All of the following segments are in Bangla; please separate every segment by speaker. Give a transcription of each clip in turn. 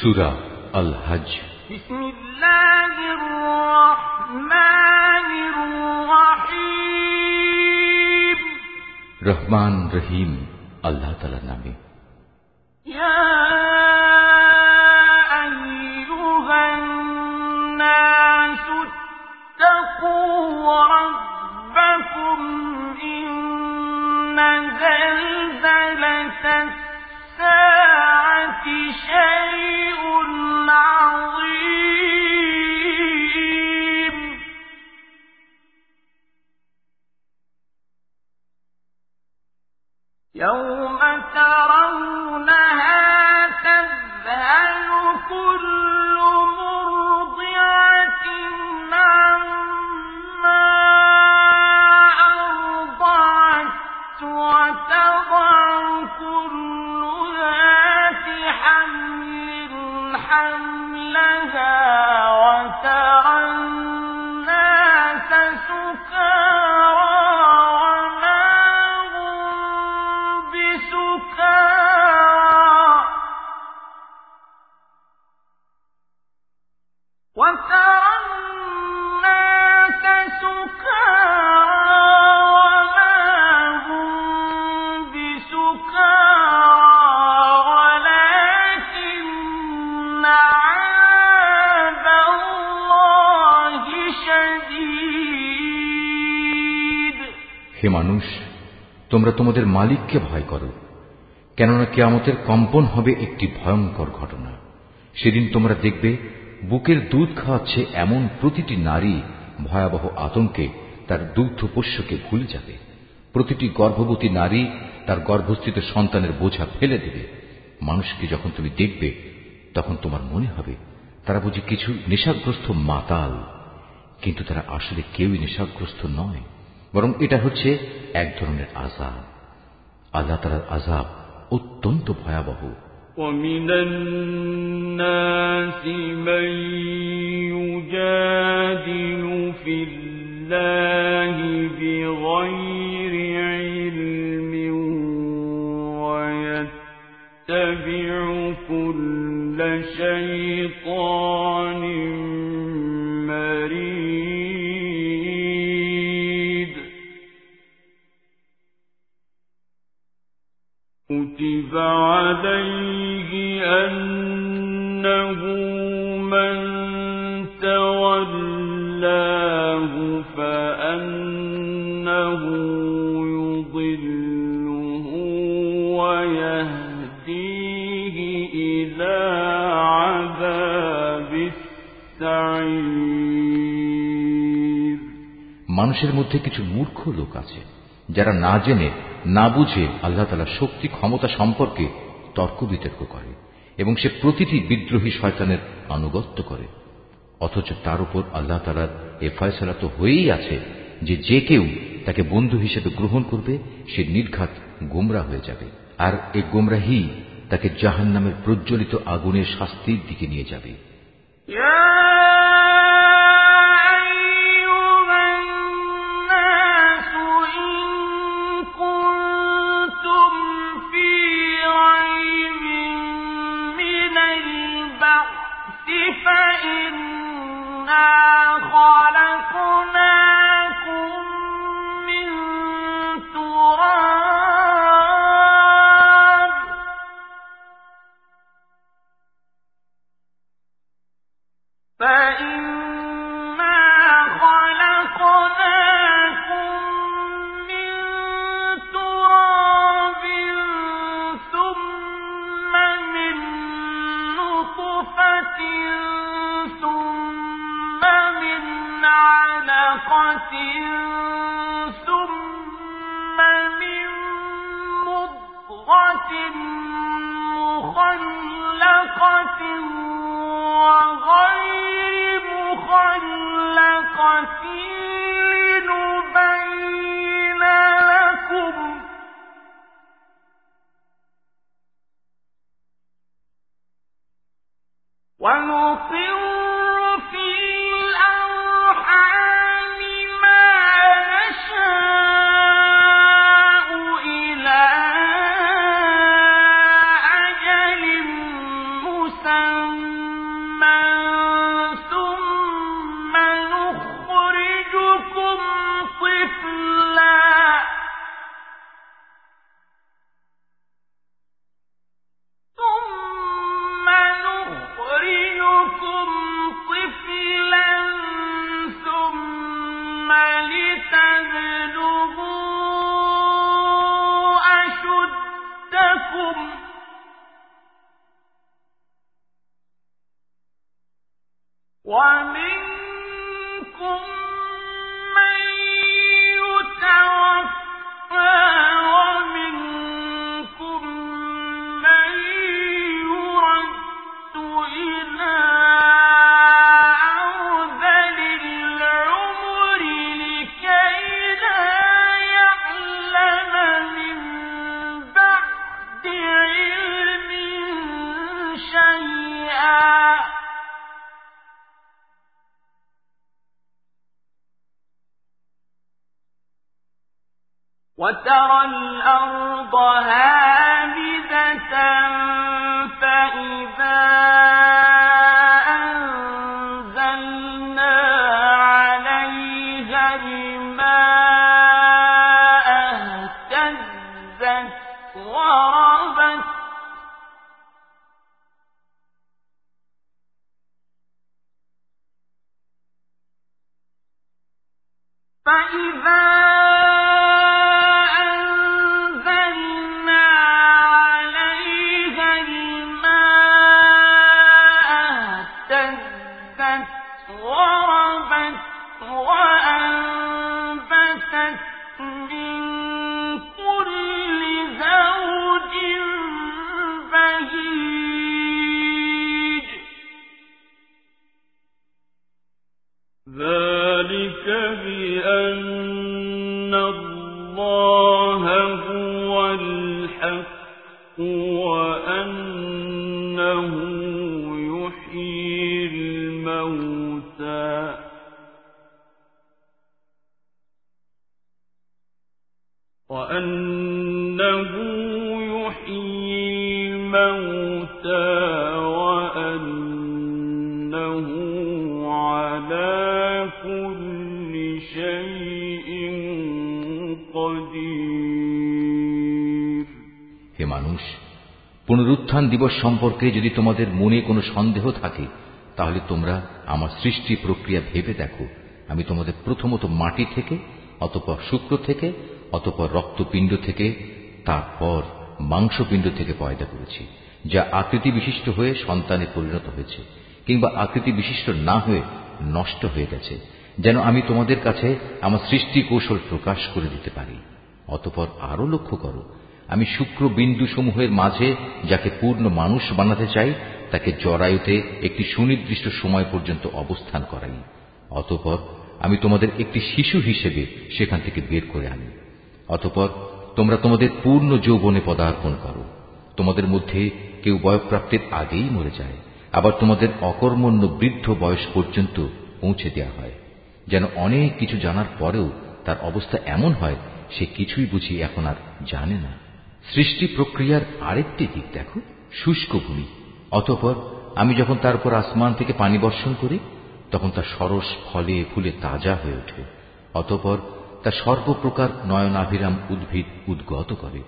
Speaker 1: সুরা আল হজ রহমান রহিম আল্লাহ তালার নামে হে মানুষ, তোমরা তোমাদের মালিককে ভয় করো, কেননা কেয়ামতের কম্পন হবে একটি ভয়ঙ্কর ঘটনা। সেদিন তোমরা দেখবে, বুকের দুধ খাওয়াচ্ছে এমন প্রতিটি নারী ভয়াবহ আতঙ্কে তার দুগ্ধপোষ্যকে ভুলে যাবে। প্রতিটি গর্ভবতী নারী তার গর্ভস্থিত সন্তানের বোঝা ফেলে দেবে। মানুষকে যখন তুমি দেখবে, তখন তোমার মনে হবে, তারা বুঝি কিছু নেশাগ্রস্ত মাতাল। কিন্তু তারা আসলে কেউই নেশাগ্রস্ত নয়। বরং এটা হচ্ছে এক ধরনের আজাব আল্লাহ তালার আজাব অত্যন্ত ভয়াবহ
Speaker 2: ومن الناس من يجادل في الله بغير علم ويتبع كل شيطان عليه أنه من تولاه فأنه يضله ويهديه إلى عذاب السعير
Speaker 1: মানুষের মধ্যে কিছু মূর্খ লোক আছে যারা না জেনে না বুঝে আল্লাহ তালার শক্তি ক্ষমতা সম্পর্কে তর্ক বিতর্ক করে এবং সে প্রতিটি বিদ্রোহী শয়তানের আনুগত্য করে। অথচ তার উপর আল্লাহ তালার এ ফয়সলা তো হয়েই আছে যে যে কেউ তাকে বন্ধু হিসেবে গ্রহণ করবে, সে নির্ঘাত গোমরা হয়ে যাবে। আর এ গোমরাহি তাকে জাহান নামের প্রজ্বলিত আগুনের শাস্তির দিকে নিয়ে যাবে।
Speaker 3: يا
Speaker 1: হে মানুষ, পুনরুত্থান দিবস সম্পর্কে যদি তোমাদের মনে কোনো সন্দেহ থাকে, তাহলে তোমরা আমার সৃষ্টি প্রক্রিয়া ভেবে দেখো। আমি তোমাদের প্রথমত মাটি থেকে, অতপর শুক্র থেকে, অতপর রক্তপিণ্ড থেকে, তারপর মাংসপিণ্ড থেকে পয়দা করেছি, যা আকৃতি বিশিষ্ট হয়ে সন্তানে পরিণত হয়েছে। কিংবা আকৃতি বিশিষ্ট না হয়ে নষ্ট হয়ে গেছে, যেন আমি তোমাদের কাছে আমার সৃষ্টি কৌশল প্রকাশ করে দিতে পারি। অতপর আরও লক্ষ্য করো, আমি শুক্র বিন্দু সমূহের মাঝে যাকে পূর্ণ মানুষ বানাতে চাই, তাকে জরায়ুতে একটি সুনির্দিষ্ট সময় পর্যন্ত অবস্থান করাই। অতপর আমি তোমাদের একটি শিশু হিসেবে সেখান থেকে বের করে আনি। অতপর তোমরা তোমাদের পূর্ণ যৌবনে পদার্পণ করো। তোমাদের মধ্যে কেউ বয়প্রাপ্তির আগেই মরে যায়। আবার তোমাদের অকর্মণ্য বৃদ্ধ বয়স পর্যন্ত পৌঁছে দেওয়া হয়। যেন অনেক কিছু জানার পরেও তার অবস্থা এমন হয়, সে কিছুই বুঝি এখন আর জানে না। সৃষ্টি প্রক্রিয়ার আরেকটি দিক দেখো, শুষ্ক ভূমি। অতঃপর আমি যখন তার উপর আসমান থেকে পানি বর্ষণ করি, তখন তা সরস ফলে ফুলে তাজা হয়ে ওঠে। অতঃপর তা সর্বপ্রকার নয়নাভিরাম উদ্ভিদ উদ্গত করে।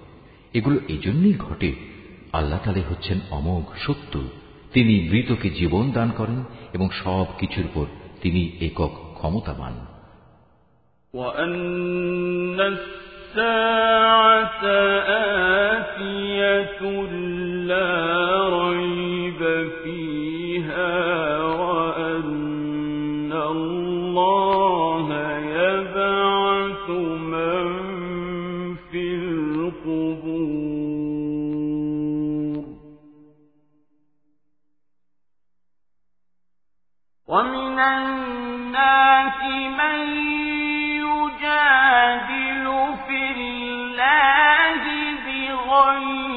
Speaker 1: এগুলো এজন্যই ঘটে, আল্লাহ তালে হচ্ছেন অমোঘ সত্য। তিনি মৃতকে জীবন দান করেন এবং সব কিছুর উপর তিনি একক ক্ষমতাবান
Speaker 3: وأن الساعة آتية لا
Speaker 4: يجادل في بغير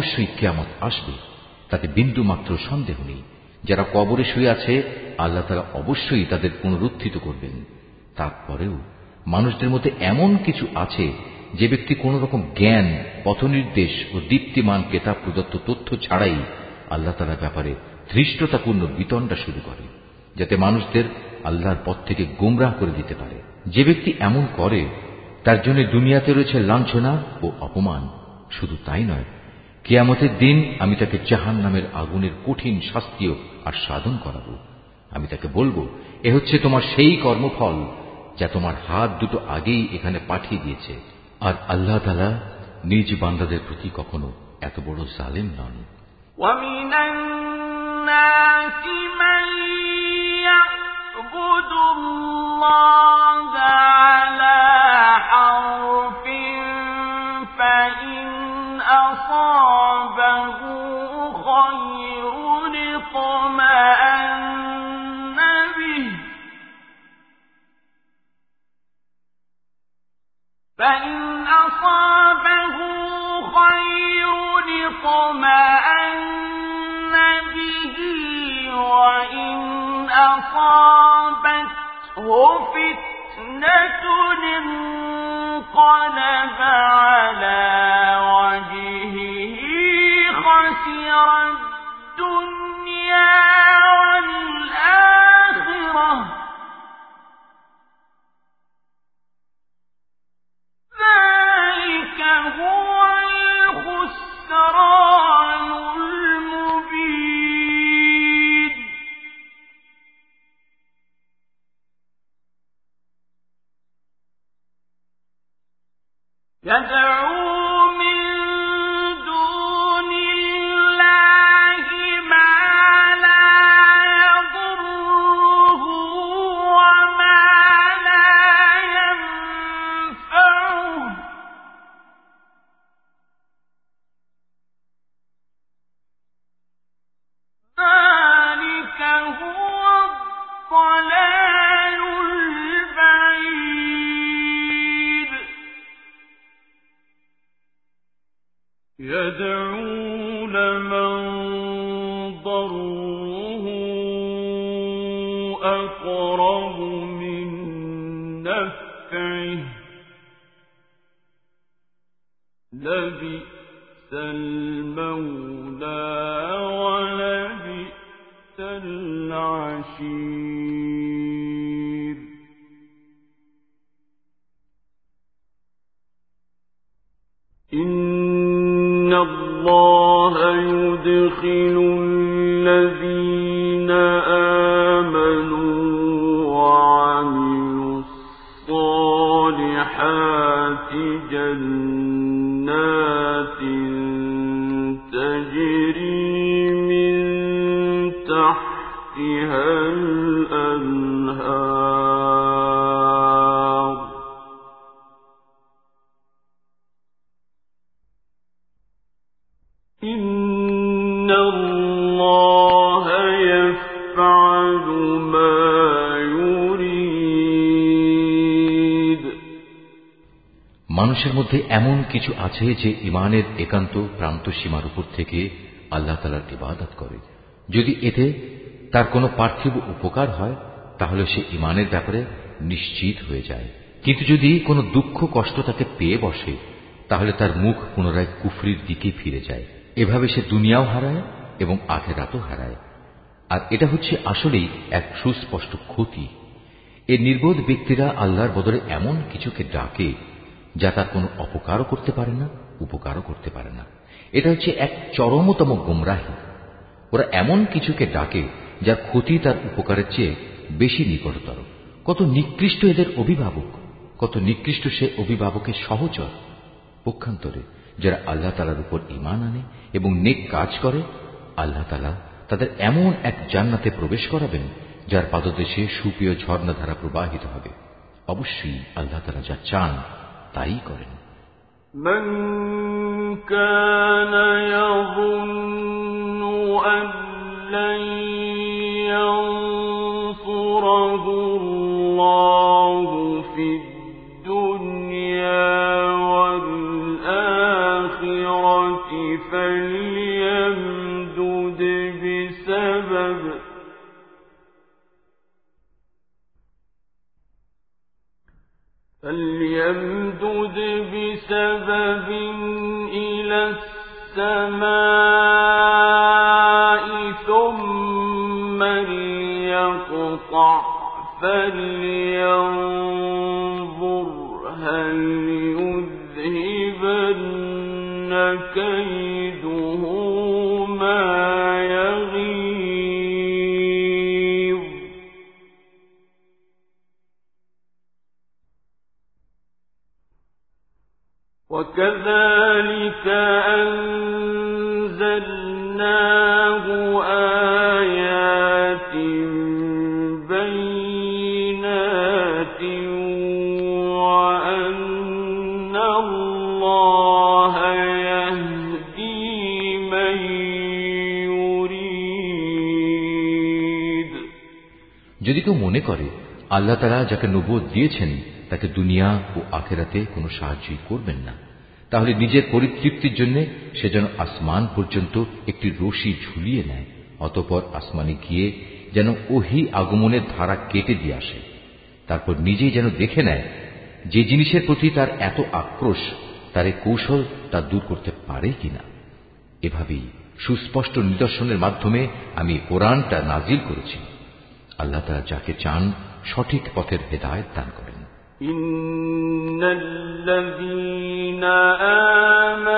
Speaker 1: অবশ্যই কেয়ামত আসবে, তাতে বিন্দু মাত্র সন্দেহ নেই। যারা কবরে শুয়ে আছে, আল্লাহ তারা অবশ্যই তাদের পুনরুত্থিত করবেন। তারপরেও মানুষদের মধ্যে এমন কিছু আছে, যে ব্যক্তি কোন রকম জ্ঞান, পথনির্দেশ ও দীপ্তিমান কেতাব প্রদত্ত তথ্য ছাড়াই আল্লাহ তালার ব্যাপারে ধৃষ্টতাপূর্ণ বিতণ্ডা শুরু করে, যাতে মানুষদের আল্লাহর পথ থেকে গুমরাহ করে দিতে পারে। যে ব্যক্তি এমন করে, তার জন্য দুনিয়াতে রয়েছে লাঞ্ছনা ও অপমান। শুধু তাই নয় কেয়ামতের দিন আমি তাকে জাহান নামের আগুনের কঠিন শাস্তিও আর সাধন করাব আমি তাকে বলবো এ হচ্ছে তোমার সেই কর্মফল যা তোমার হাত দুটো আগেই এখানে পাঠিয়ে দিয়েছে আর আল্লাহ তালা নিজ বান্দাদের প্রতি কখনো এত বড় জালেম নন
Speaker 3: ومن الناس من يعبد الله على فإن أصابه خير اطمأن به وإن أصابته فتنة انقلب على وجهه خسر
Speaker 1: মধ্যে এমন কিছু আছে যে ইমানের একান্ত প্রান্ত সীমার উপর থেকে আল্লাহ তালার ইবাদত করে। যদি এতে তার কোনো পার্থিব উপকার হয়, তাহলে সে ইমানের ব্যাপারে নিশ্চিত হয়ে যায়। কিন্তু যদি কোনো দুঃখ কষ্ট তাকে পেয়ে বসে, তাহলে তার মুখ পুনরায় কুফরির দিকে ফিরে যায়। এভাবে সে দুনিয়াও হারায় এবং আখেরাতও হারায়। আর এটা হচ্ছে আসলেই এক সুস্পষ্ট ক্ষতি। এ নির্বোধ ব্যক্তিরা আল্লাহর বদলে এমন কিছুকে ডাকে যা তার কোনো অপকারও করতে পারে না, উপকারও করতে পারে না। এটা হচ্ছে এক চরমতম গুমরাহী। ওরা এমন কিছুকে ডাকে যার ক্ষতি তার উপকারের চেয়ে বেশি নিকটতর। কত নিকৃষ্ট এদের অভিভাবক, কত নিকৃষ্ট সে অভিভাবকের সহচর। পক্ষান্তরে যারা আল্লাহ তালার উপর ইমান আনে এবং নেক কাজ করে, আল্লাহ তালা তাদের এমন এক জান্নাতে প্রবেশ করাবেন যার পাদদেশে সুপ্রিয় ঝর্ণাধারা প্রবাহিত হবে। অবশ্যই আল্লাহ তালা যা চান তাই করেন
Speaker 3: من كان يظن أن لن ينصره الله في الدنيا والآخرة فليمدد بسبب فليمدد بسبب إلى السماء ثم ليقطع فلينظر هل يذهبن كيده وكذلك أنزلناه آيات بينات وأن الله يهدي من يريد
Speaker 1: যদি কেউ মনে করে আল্লাহ তারা যাকে নবুয়ত দিয়েছেন তাকে দুনিয়া ও আখেরাতে কোনো সাহায্যই করবেন না তাহলে নিজের পরিতৃপ্তির জন্য সে যেন আসমান পর্যন্ত একটি রশি ঝুলিয়ে নেয়, অতপর আসমানে গিয়ে যেন ওহি আগমনের ধারা কেটে দিয়ে আসে। তারপর নিজেই যেন দেখে নেয় যে জিনিসের প্রতি তার এত আক্রোশ, তার এ কৌশল তা দূর করতে পারে কিনা। এভাবেই সুস্পষ্ট নিদর্শনের মাধ্যমে আমি কোরআনটা নাজিল করেছি। আল্লাহ তারা যাকে চান সঠিক পথের হেদায়ত দান করেন।
Speaker 3: إن الذين آمنوا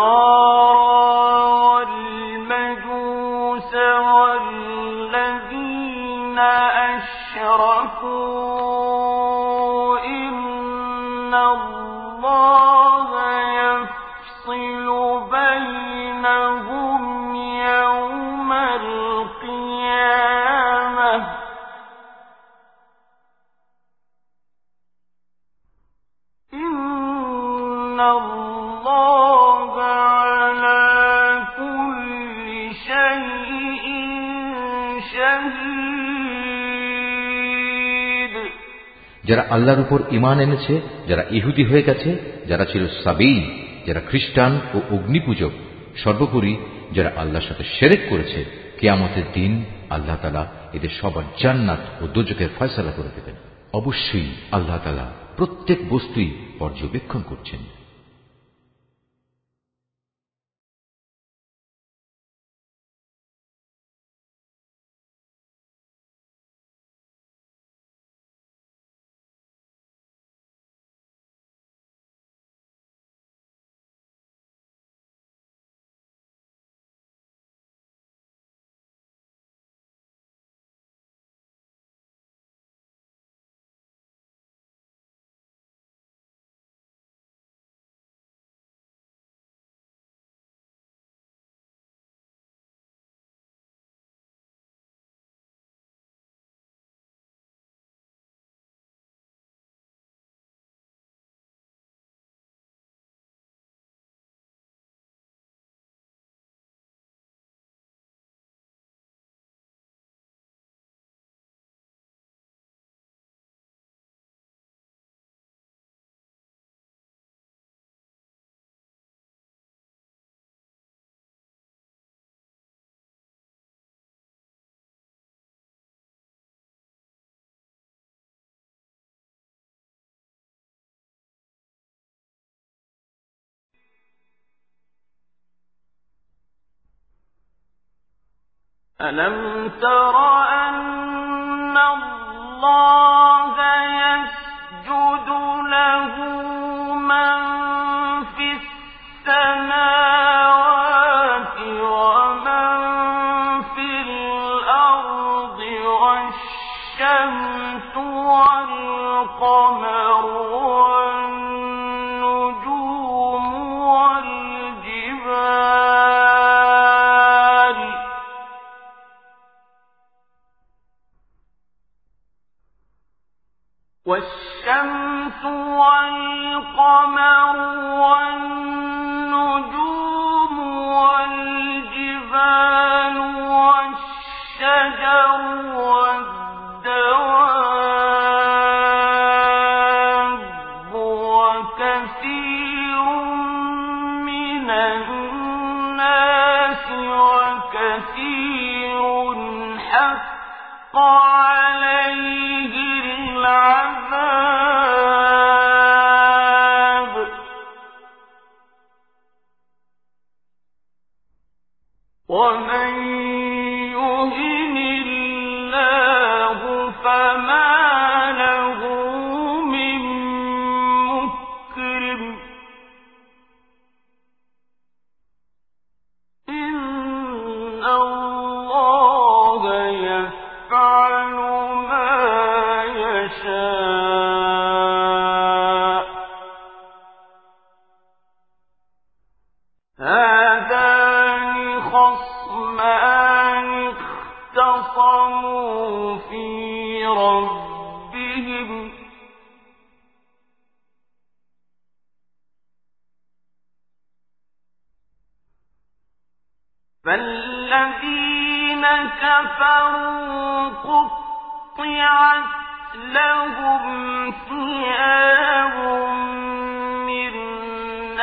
Speaker 3: والنصارى
Speaker 1: যারা আল্লাহর উপর ইমান এনেছে, যারা ইহুদি হয়ে গেছে, যারা ছিল সাবেই যারা খ্রিস্টান ও অগ্নিপূজক, সর্বোপরি যারা আল্লাহর সাথে সেরেক করেছে, কেয়ামতের দিন আল্লাহ তালা এদের সবার জান্নাত ও দোজকের ফয়সলা করে দেবেন। অবশ্যই আল্লাহ তালা প্রত্যেক বস্তুই পর্যবেক্ষণ করছেন।
Speaker 3: ألم تر أن الله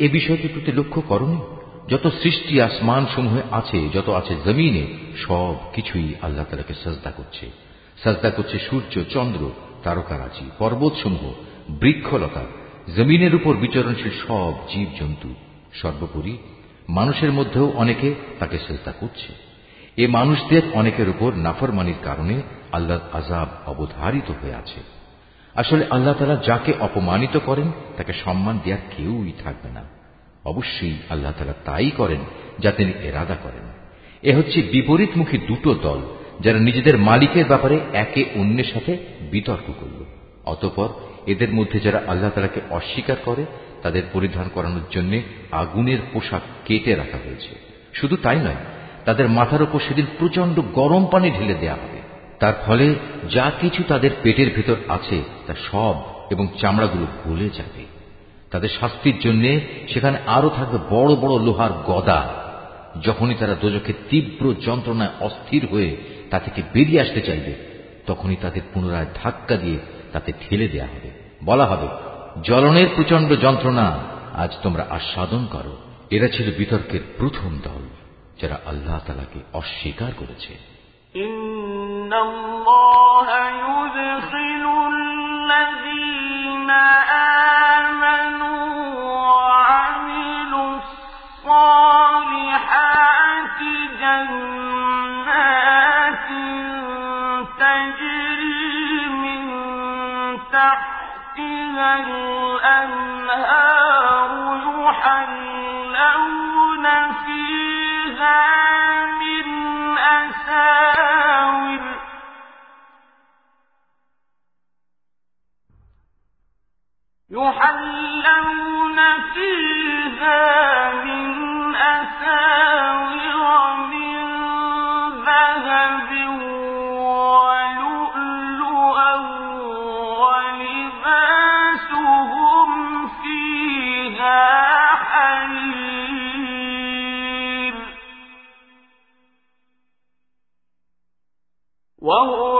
Speaker 1: এ বিষয়টির প্রতি লক্ষ্য করনি? যত সৃষ্টি আসমান সমূহে আছে, যত আছে জমিনে, সব কিছুই আল্লাহ তালাকে সাজদা করছে। সাজদা করছে সূর্য, চন্দ্র, তারকারাজি পর্বত সমূহ বৃক্ষলতা, জমিনের উপর বিচরণশীল সব জীব জন্তু সর্বোপরি, মানুষের মধ্যেও অনেকে তাকে সেজদা করছে। এ মানুষদের অনেকের উপর নাফরমানির কারণে আল্লাহর আজাব অবধারিত হয়ে আছে। আসলে আল্লাহ তালা যাকে অপমানিত করেন, তাকে সম্মান দেওয়ার কেউই থাকবে না। অবশ্যই আল্লাহ তালা তাই করেন যা তিনি এরাদা করেন। এ হচ্ছে বিপরীতমুখী দুটো দল যারা নিজেদের মালিকের ব্যাপারে একে অন্যের সাথে বিতর্ক করল। অতপর এদের মধ্যে যারা আল্লাহ তালাকে অস্বীকার করে, তাদের পরিধান করানোর জন্য আগুনের পোশাক কেটে রাখা হয়েছে। শুধু তাই নয়, তাদের মাথার উপর সেদিন প্রচণ্ড গরম পানি ঢেলে দেয়া হবে। তার ফলে যা কিছু তাদের পেটের ভেতর আছে, তা সব এবং চামড়াগুলো গলে যাবে তাদের শাস্তির জন্য সেখানে আরও থাকবে বড় বড় লোহার গদা। যখনই তারা দোজখের তীব্র যন্ত্রণায় অস্থির হয়ে তা থেকে বেরিয়ে আসতে চাইবে, তখনই তাদের পুনরায় ধাক্কা দিয়ে তাতে ঠেলে দেয়া হবে। বলা হবে জ্বলনের প্রচণ্ড যন্ত্রণা, আজ তোমরা আস্বাদন করো। এরা ছিল বিতর্কের প্রথম দল, যারা আল্লাহ তালাকে অস্বীকার করেছে।
Speaker 3: يحلون فيها من أساور من ذهب ولؤلؤا ولباسهم فيها حرير وهو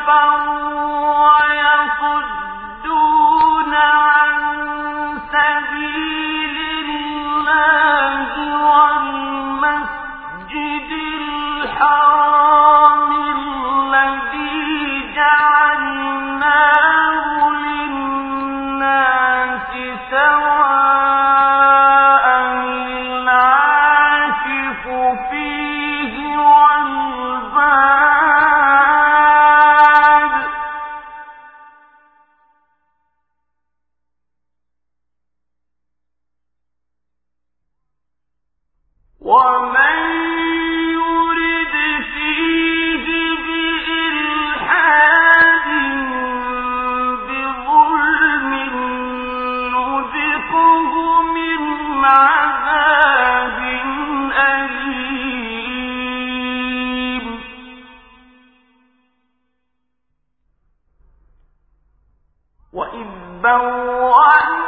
Speaker 3: كفروا وإذ بوأنا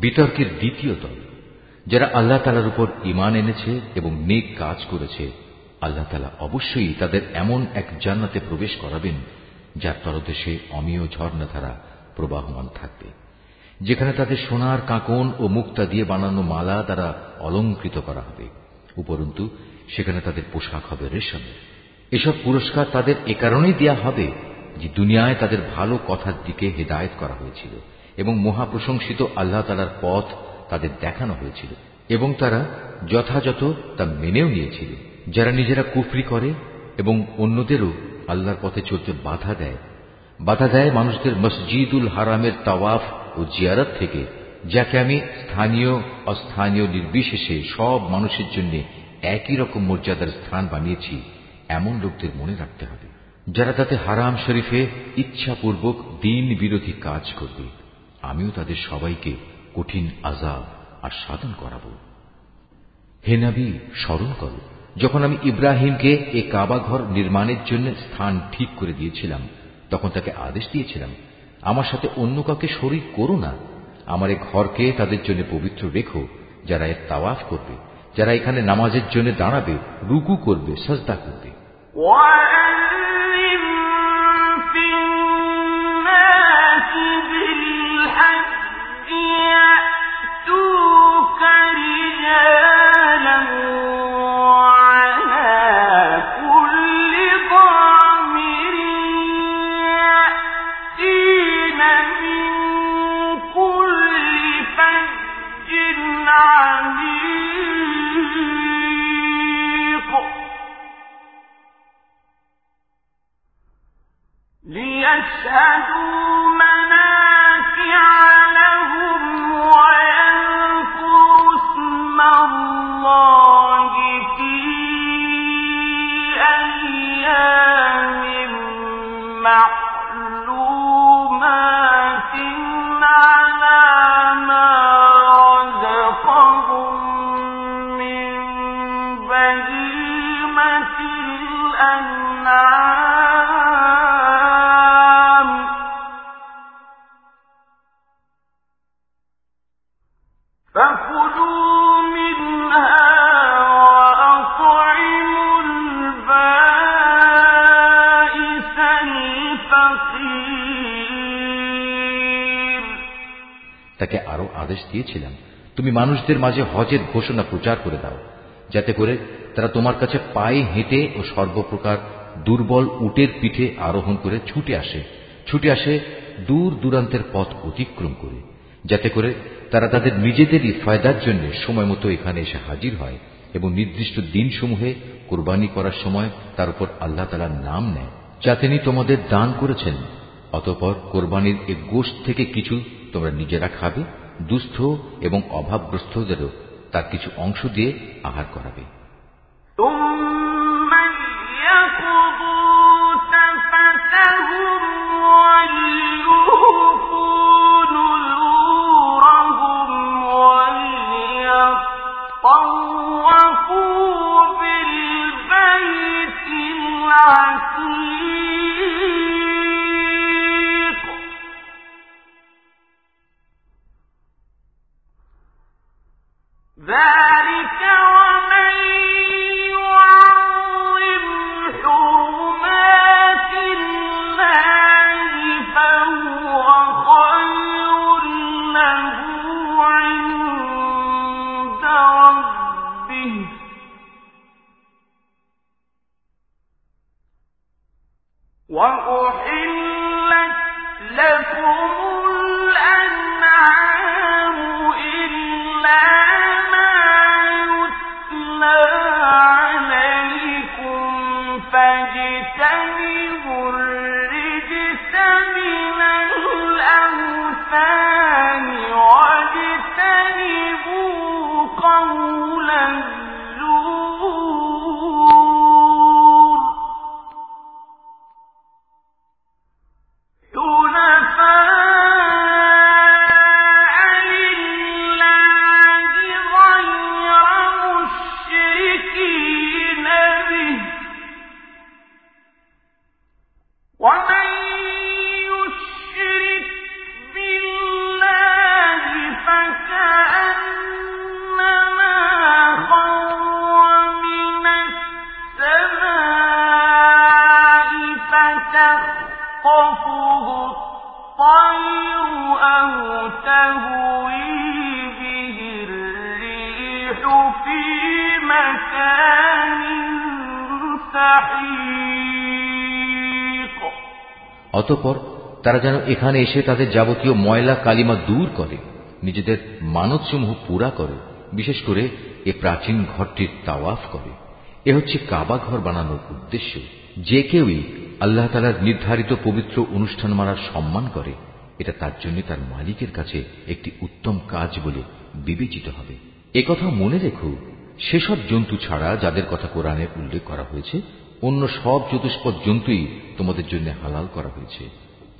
Speaker 1: বিতর্কের দ্বিতীয় দল, যারা আল্লাহ তালার উপর ইমান এনেছে এবং নেক কাজ করেছে, আল্লাহ তালা অবশ্যই তাদের এমন এক জান্নাতে প্রবেশ করাবেন, যার তলদেশে অমীয় ঝর্ণাধারা প্রবাহমান থাকবে, যেখানে তাদের সোনার কাঁকন ও মুক্তা দিয়ে বানানো মালা দ্বারা অলঙ্কৃত করা হবে, উপরন্তু সেখানে তাদের পোশাক হবে রেশমের এসব পুরস্কার তাদের এ কারণেই দেয়া হবে যে দুনিয়ায় তাদের ভালো কথার দিকে হেদায়ত করা হয়েছিল। এবং মহাপ্রশংসিত আল্লাহ তালার পথ তাদের দেখানো হয়েছিল এবং তারা যথাযথ তা মেনেও নিয়েছিল। যারা নিজেরা কুফরি করে এবং অন্যদেরও আল্লাহর পথে চলতে বাধা দেয় বাধা দেয় মানুষদের মসজিদুল হারামের তাওয়াফ ও জিয়ারত থেকে, যাকে আমি স্থানীয়, অস্থানীয় নির্বিশেষে সব মানুষের জন্য একই রকম মর্যাদার স্থান বানিয়েছি, এমন লোকদের মনে রাখতে হবে, যারা তাতে হারাম শরীফে ইচ্ছাপূর্বক দিন বিরোধী কাজ করবে। আমিও তাদের সবাইকে কঠিন আজাব আর সাধন করাব। হে নাবি, স্মরণ করো, যখন আমি ইব্রাহিমকে এ কাবা ঘর নির্মাণের জন্য স্থান ঠিক করে দিয়েছিলাম, তখন তাকে আদেশ দিয়েছিলাম, আমার সাথে অন্য কাউকে শরীর করো না। আমার এ ঘরকে তাদের জন্য পবিত্র রেখো, যারা এর তাওয়াফ করবে, যারা এখানে নামাজের জন্য দাঁড়াবে, রুকু করবে, সজদা করবে। يشهدون দিয়েছিলাম। তুমি মানুষদের মাঝে হজের ঘোষণা প্রচার করে দাও, যাতে করে তারা তোমার কাছে পায়ে হেঁটে ও সর্বপ্রকার দুর্বল উটের পিঠে আরোহণ করে ছুটে আসে ছুটে আসে দূর দূরান্তের পথ অতিক্রম করে, যাতে করে তারা তাদের নিজেদেরই ফায়দার জন্য সময় মতো এখানে এসে হাজির হয় এবং নির্দিষ্ট দিনসমূহে কোরবানি করার সময় তার উপর আল্লাহ তালার নাম নেয়, যা তিনি তোমাদের দান করেছেন। অতপর কোরবানির এ গোষ্ঠ থেকে কিছু তোমরা নিজেরা খাবে? দুস্থ এবং অভাবগ্রস্তদেরও তার কিছু অংশ দিয়ে আহার করাবে। অতঃপর তারা যেন এখানে এসে তাদের যাবতীয় ময়লা, কালিমা দূর করে, নিজেদের মানতসমূহ পুরা করে, বিশেষ করে এ প্রাচীন ঘরটির তাওয়াফ করে। এ হচ্ছে কাবা ঘর বানানোর উদ্দেশ্য। যে কেউই আল্লাহ তালার নির্ধারিত পবিত্র অনুষ্ঠান মারার সম্মান করে, এটা তার জন্য তার মালিকের কাছে একটি উত্তম কাজ বলে বিবেচিত হবে। কথা মনে রেখো, সেসব জন্তু ছাড়া যাদের কথা কোরআনে উল্লেখ করা হয়েছে, অন্য সব চতুষ্পদ জন্তুই তোমাদের জন্য হালাল করা হয়েছে।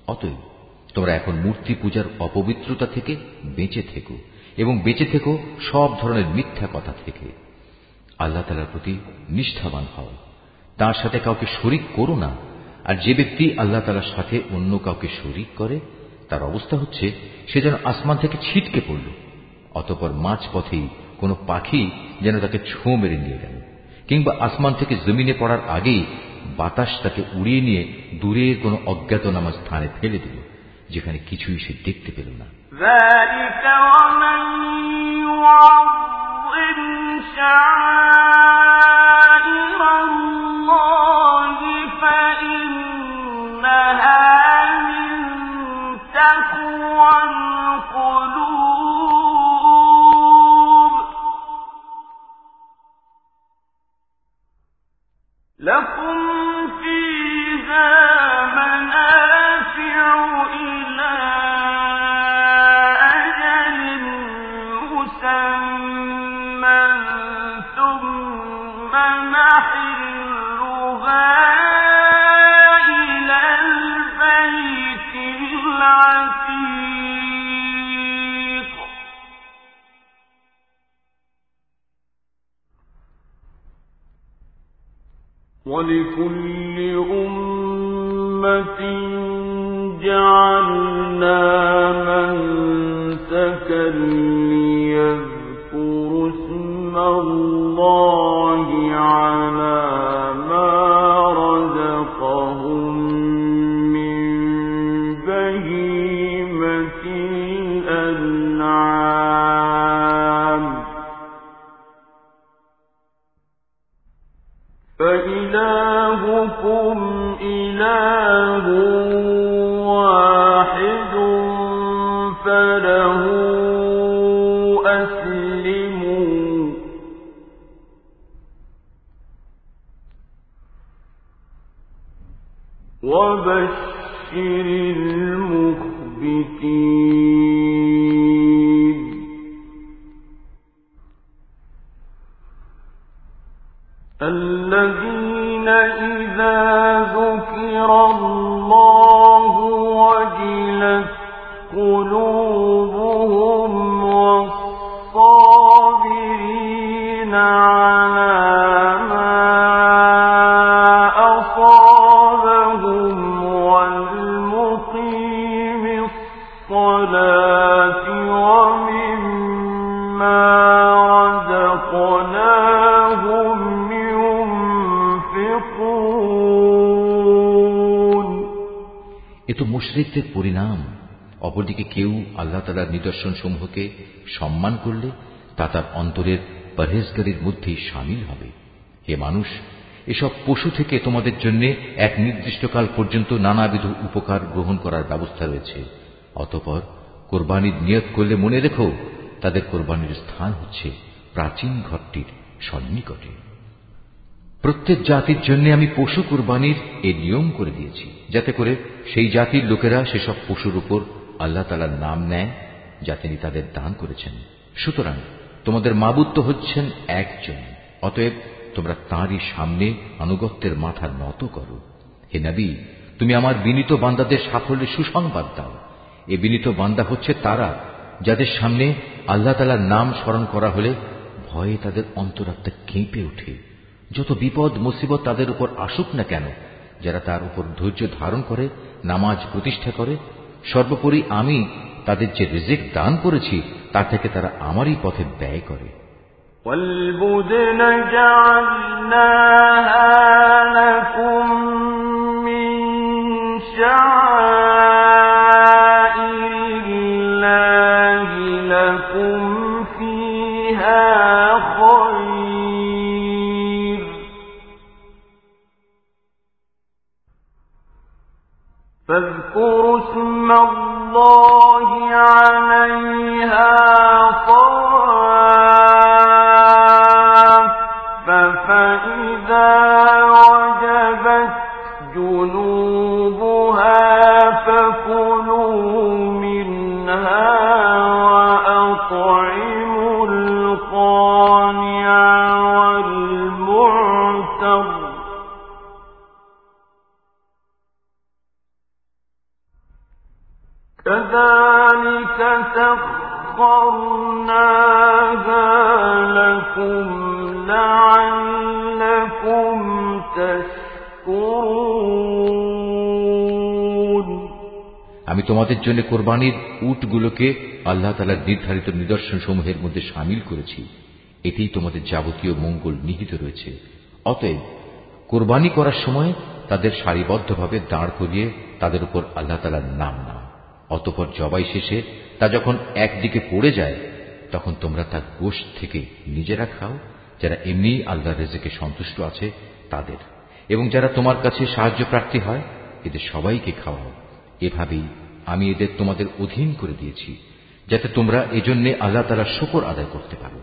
Speaker 1: অতএব, তোমরা এখন মূর্তি পূজার অপবিত্রতা থেকে বেঁচে থেকো এবং বেঁচে থেকো সব ধরনের মিথ্যা কথা থেকে। আল্লাহ তালার প্রতি নিষ্ঠাবান হও। তার সাথে কাউকে শরিক করো না। আর যে ব্যক্তি আল্লাহ তালার সাথে অন্য কাউকে শরিক করে, তার অবস্থা হচ্ছে, সে যেন আসমান থেকে ছিটকে পড়ল, অতপর মাঝ পথেই কোনো পাখি যেন তাকে ছোঁ মেরে নিয়ে গেল, কিংবা আসমান থেকে জমিনে পড়ার আগেই বাতাস তাকে উড়িয়ে নিয়ে দূরের কোনো অজ্ঞাতনামা স্থানে ফেলে দিল যেখানে কিছুই সে দেখতে পেল না
Speaker 3: ولكل
Speaker 1: অপরদিকে কেউ আল্লাহ তালার নিদর্শন সমূহকে সম্মান করলে তা তার অন্তরের পরহেজগারির মধ্যেই সামিল হবে। হে মানুষ, এসব পশু থেকে তোমাদের জন্য এক নির্দিষ্টকাল পর্যন্ত নানাবিধ উপকার গ্রহণ করার ব্যবস্থা রয়েছে। অতপর কোরবানির নিয়ত করলে মনে রেখো, তাদের কোরবানির স্থান হচ্ছে প্রাচীন ঘরটির সন্নিকটে। প্রত্যেক জাতির জন্য আমি পশু কুরবানির এ নিয়ম করে দিয়েছি, যাতে করে সেই জাতির লোকেরা সেসব পশুর উপর আল্লাহ তালার নাম নেয়, যা তিনি তাদের দান করেছেন। সুতরাং তোমাদের মাবুদ হচ্ছেন একজন, অতএব তোমরা তাঁরই সামনে আনুগত্যের মাথা নত করো। হে নবী, তুমি আমার বিনীত বান্দাদের সাফল্যের সুসংবাদ দাও। এ বিনীত বান্দা হচ্ছে তারা, যাদের সামনে আল্লাহ তালার নাম স্মরণ করা হলে ভয়ে তাদের অন্তরাত্মা কেঁপে ওঠে। যত বিপদ, মুসিবত তাদের উপর আসুক না কেন, যারা তার উপর ধৈর্য ধারণ করে, নামাজ প্রতিষ্ঠা করে সর্বোপরি আমি তাদের যে রিজিক দান করেছি তা থেকে তারা আমারই পথে ব্যয় করে
Speaker 3: والبدن جعلناها لكم من شعائر
Speaker 1: তোমাদের জন্য কোরবানির উটগুলোকে আল্লাহ তালার নির্ধারিত নিদর্শন সমূহের মধ্যে সামিল করেছি। এতেই তোমাদের যাবতীয় মঙ্গল নিহিত রয়েছে। অতএব কোরবানি করার সময় তাদের সারিবদ্ধভাবে দাঁড় করিয়ে তাদের উপর আল্লাহ তালার নাম নাও। অতপর জবাই শেষে তা যখন একদিকে পড়ে যায়, তখন তোমরা তার গোষ্ঠ থেকে নিজেরা খাও, যারা এমনি আল্লাহ রেজেকে সন্তুষ্ট আছে, তাদের। এবং যারা তোমার কাছে সাহায্য প্রার্থী হয়, এদের সবাইকে খাওয়াও। এভাবেই আমি এদের তোমাদের অধীন করে দিয়েছি, যাতে তোমরা এজন্য আল্লাহ তারা শকর আদায় করতে পারো।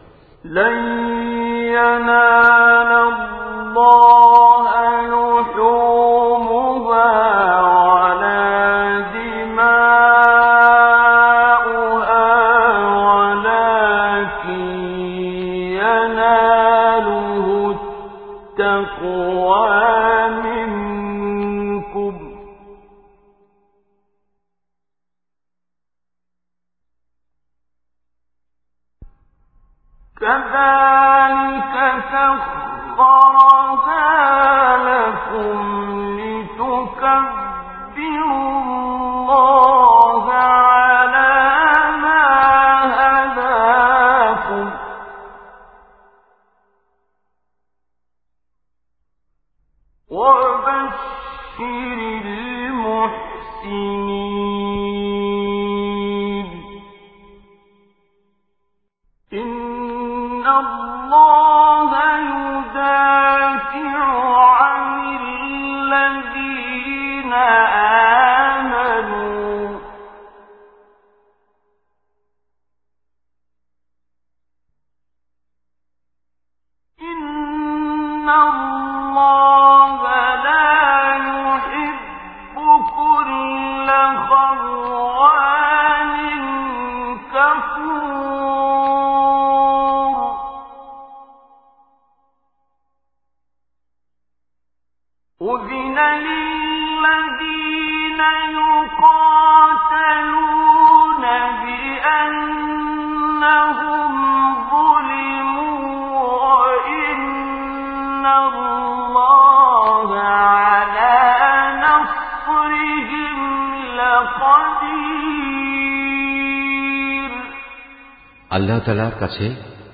Speaker 1: তালার কাছে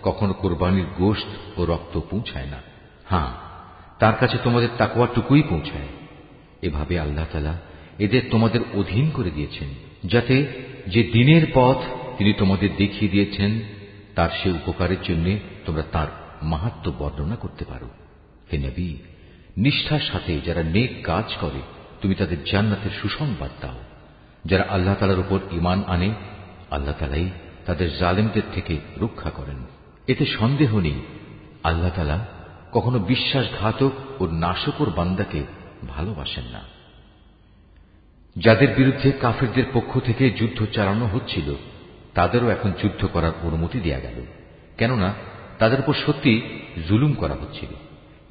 Speaker 1: কখনো কোরবানির গোশত ও রক্ত পৌঁছায় না। হ্যাঁ তার কাছে তোমাদের তাকুয়াটুকুই পৌঁছায়। এভাবে আল্লাহ তালা এদের তোমাদের অধীন করে দিয়েছেন, যাতে যে দিনের পথ তিনি তোমাদের দেখিয়ে দিয়েছেন, তার সে উপকারের জন্য তোমরা তার মাহাত্ম বর্ণনা করতে পারো। হে নবী, নিষ্ঠার সাথে যারা নেক কাজ করে, তুমি তাদের জান্নাতের সুসংবাদ দাও। যারা আল্লাহ তালার উপর ইমান আনে আল্লাহ তালাই তাদের জালেমদের থেকে রক্ষা করেন। এতে সন্দেহ নেই, আল্লাহ তালা কখনো বিশ্বাসঘাতক ও নাশকর বান্দাকে ভালোবাসেন না। যাদের বিরুদ্ধে কাফেরদের পক্ষ থেকে যুদ্ধ চালানো হচ্ছিল, তাদেরও এখন যুদ্ধ করার অনুমতি দেয়া গেল। কেননা, তাদের উপর সত্যি জুলুম করা হচ্ছিল।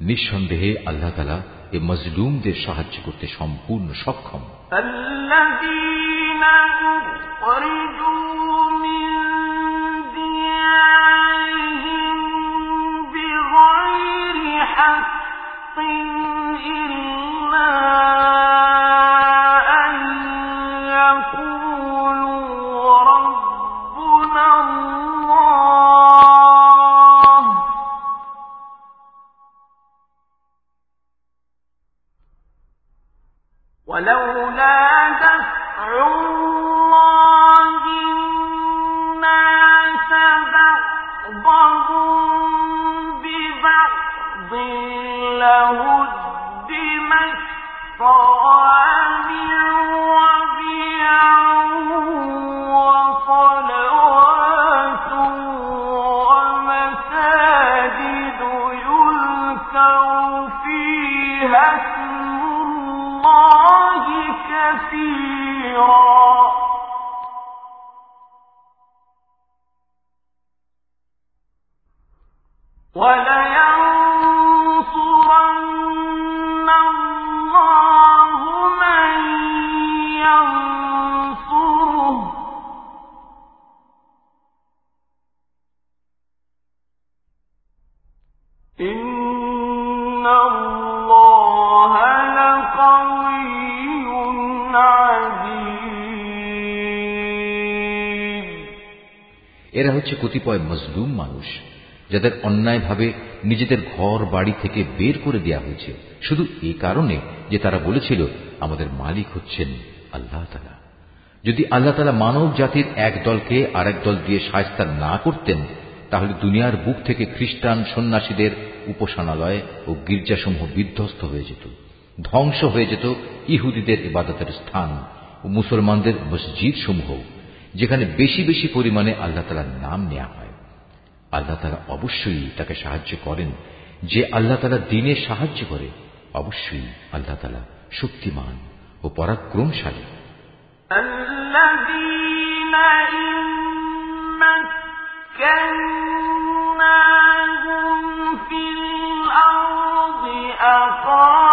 Speaker 1: নিঃসন্দেহে আল্লাহ তালা এ মজলুমদের সাহায্য করতে সম্পূর্ণ সক্ষম। কতিপয় মজলুম মানুষ, যাদের অন্যায়ভাবে নিজেদের ঘর বাড়ি থেকে বের করে দেয়া হয়েছে। শুধু এ কারণে যে তারা বলেছিল, আমাদের মালিক হচ্ছেন আল্লাহ তালা যদি আল্লাহ তালা মানব জাতির এক দলকে আরেক দল দিয়ে সায়স্তা না করতেন, তাহলে দুনিয়ার বুক থেকে খ্রিস্টান সন্ন্যাসীদের উপাসনালয় ও গির্জাসমূহ বিধ্বস্ত হয়ে যেত, ধ্বংস হয়ে যেত ইহুদিদের ইবাদতের স্থান ও মুসলমানদের মসজিদ সমূহ যেখানে বেশি বেশি পরিমাণে আল্লাহ তালার নাম নেওয়া হয় আল্লাহ তালা অবশ্যই তাকে সাহায্য করেন যে আল্লাহ তালা দিনে সাহায্য করে অবশ্যই আল্লাহ তালা শক্তিমান ও পরাক্রমশালী
Speaker 3: الذين إن مكناهم في الأرض أقاموا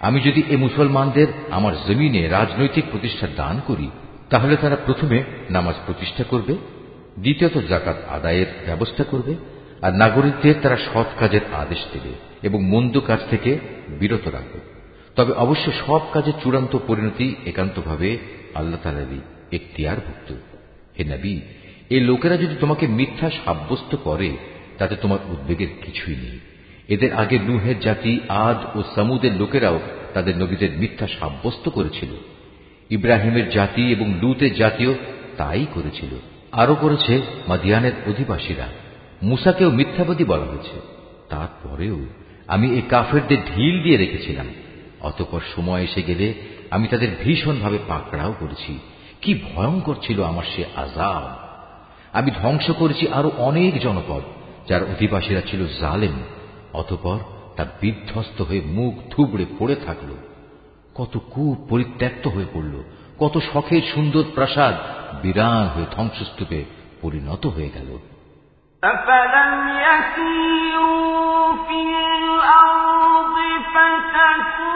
Speaker 1: আমি যদি এ মুসলমানদের আমার জমিনে রাজনৈতিক প্রতিষ্ঠা দান করি, তাহলে তারা প্রথমে নামাজ প্রতিষ্ঠা করবে, দ্বিতীয়ত জাকাত আদায়ের ব্যবস্থা করবে, আর নাগরিকদের তারা সৎ কাজের আদেশ দেবে এবং মন্দ কাজ থেকে বিরত রাখবে। তবে অবশ্য সব কাজের চূড়ান্ত পরিণতি একান্তভাবে আল্লাহ তালারই এখতিয়ারভুক্ত। হে নবী, এ লোকেরা যদি তোমাকে মিথ্যা সাব্যস্ত করে, তাতে তোমার উদ্বেগের কিছুই নেই। এদের আগে নুহের জাতি আদ ও সামুদের লোকেরাও তাদের নবীদের মিথ্যা সাব্যস্ত করেছিল। ইব্রাহিমের জাতি এবং লুতের জাতীয় তাই করেছিল। আরও করেছে মাদিয়ানের অধিবাসীরা। মুসাকেও মিথ্যাবাদী বলা হয়েছে। তারপরেও আমি এই কাফেরদের ঢিল দিয়ে রেখেছিলাম। অতপর সময় এসে গেলে আমি তাদের ভীষণভাবে পাকড়াও করেছি। কি ভয়ঙ্কর ছিল আমার সে আজাব আমি ধ্বংস করেছি আরও অনেক জনপদ, যার অধিবাসীরা ছিল জালেম। অতপর তা বিধ্বস্ত হয়ে মুখ থুবড়ে পড়ে থাকল কত কূপ পরিত্যক্ত হয়ে পড়ল কত শখের সুন্দর প্রাসাদ বিরান হয়ে ধ্বংসস্তূপে পরিণত হয়ে গেল
Speaker 3: أفلم يسيروا في الأرض فتكون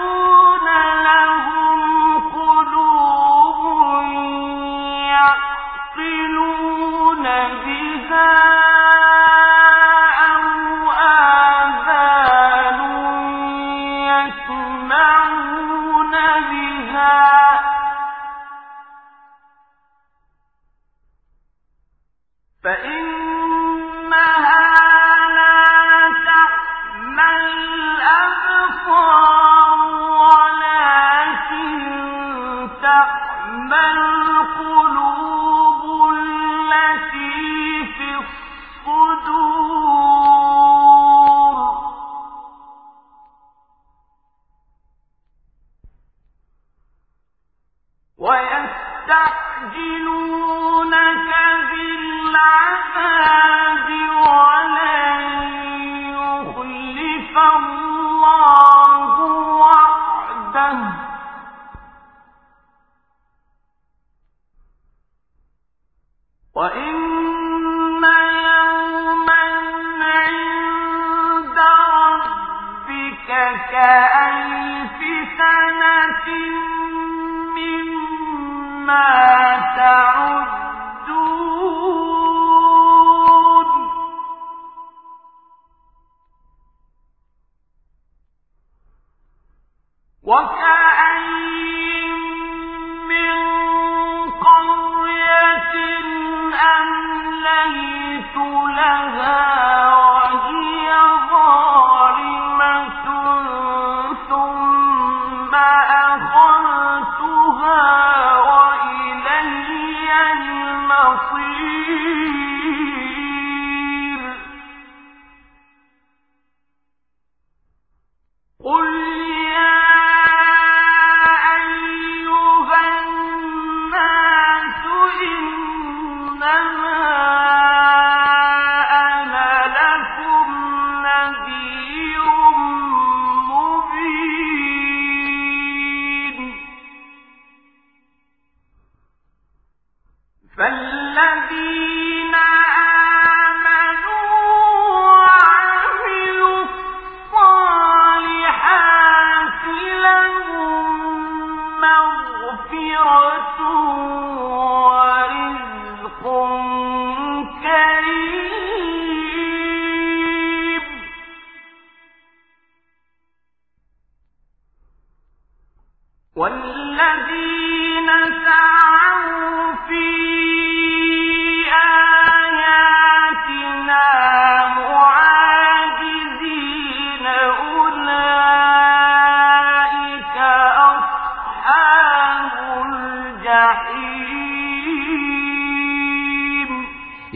Speaker 3: كألف سنة مما تعدون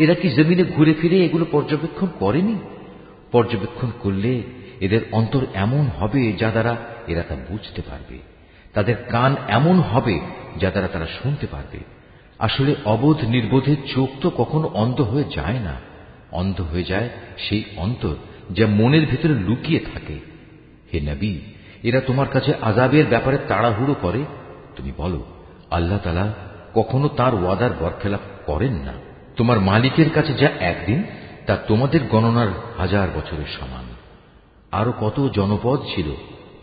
Speaker 1: এরা কি জমিনে ঘুরে ফিরে এগুলো পর্যবেক্ষণ করেনি? পর্যবেক্ষণ করলে এদের অন্তর এমন হবে যা দ্বারা এরা তা বুঝতে পারবে। তাদের কান এমন হবে যা দ্বারা তারা শুনতে পারবে। আসলে অবোধ নির্বোধের চোখ তো কখনো অন্ধ হয়ে যায় না। অন্ধ হয়ে যায় সেই অন্তর যা মনের ভিতরে লুকিয়ে থাকে। হে নবী, এরা তোমার কাছে আজাবের ব্যাপারে তাড়াহুড়ো করে? তুমি বলো, আল্লাহ তালা কখনো তার ওয়াদার বরখেলাপ করেন না। তোমার মালিকের কাছে যা একদিন, তা তোমাদের গণনার হাজার বছরের সমান। আরও কত জনপদ ছিল,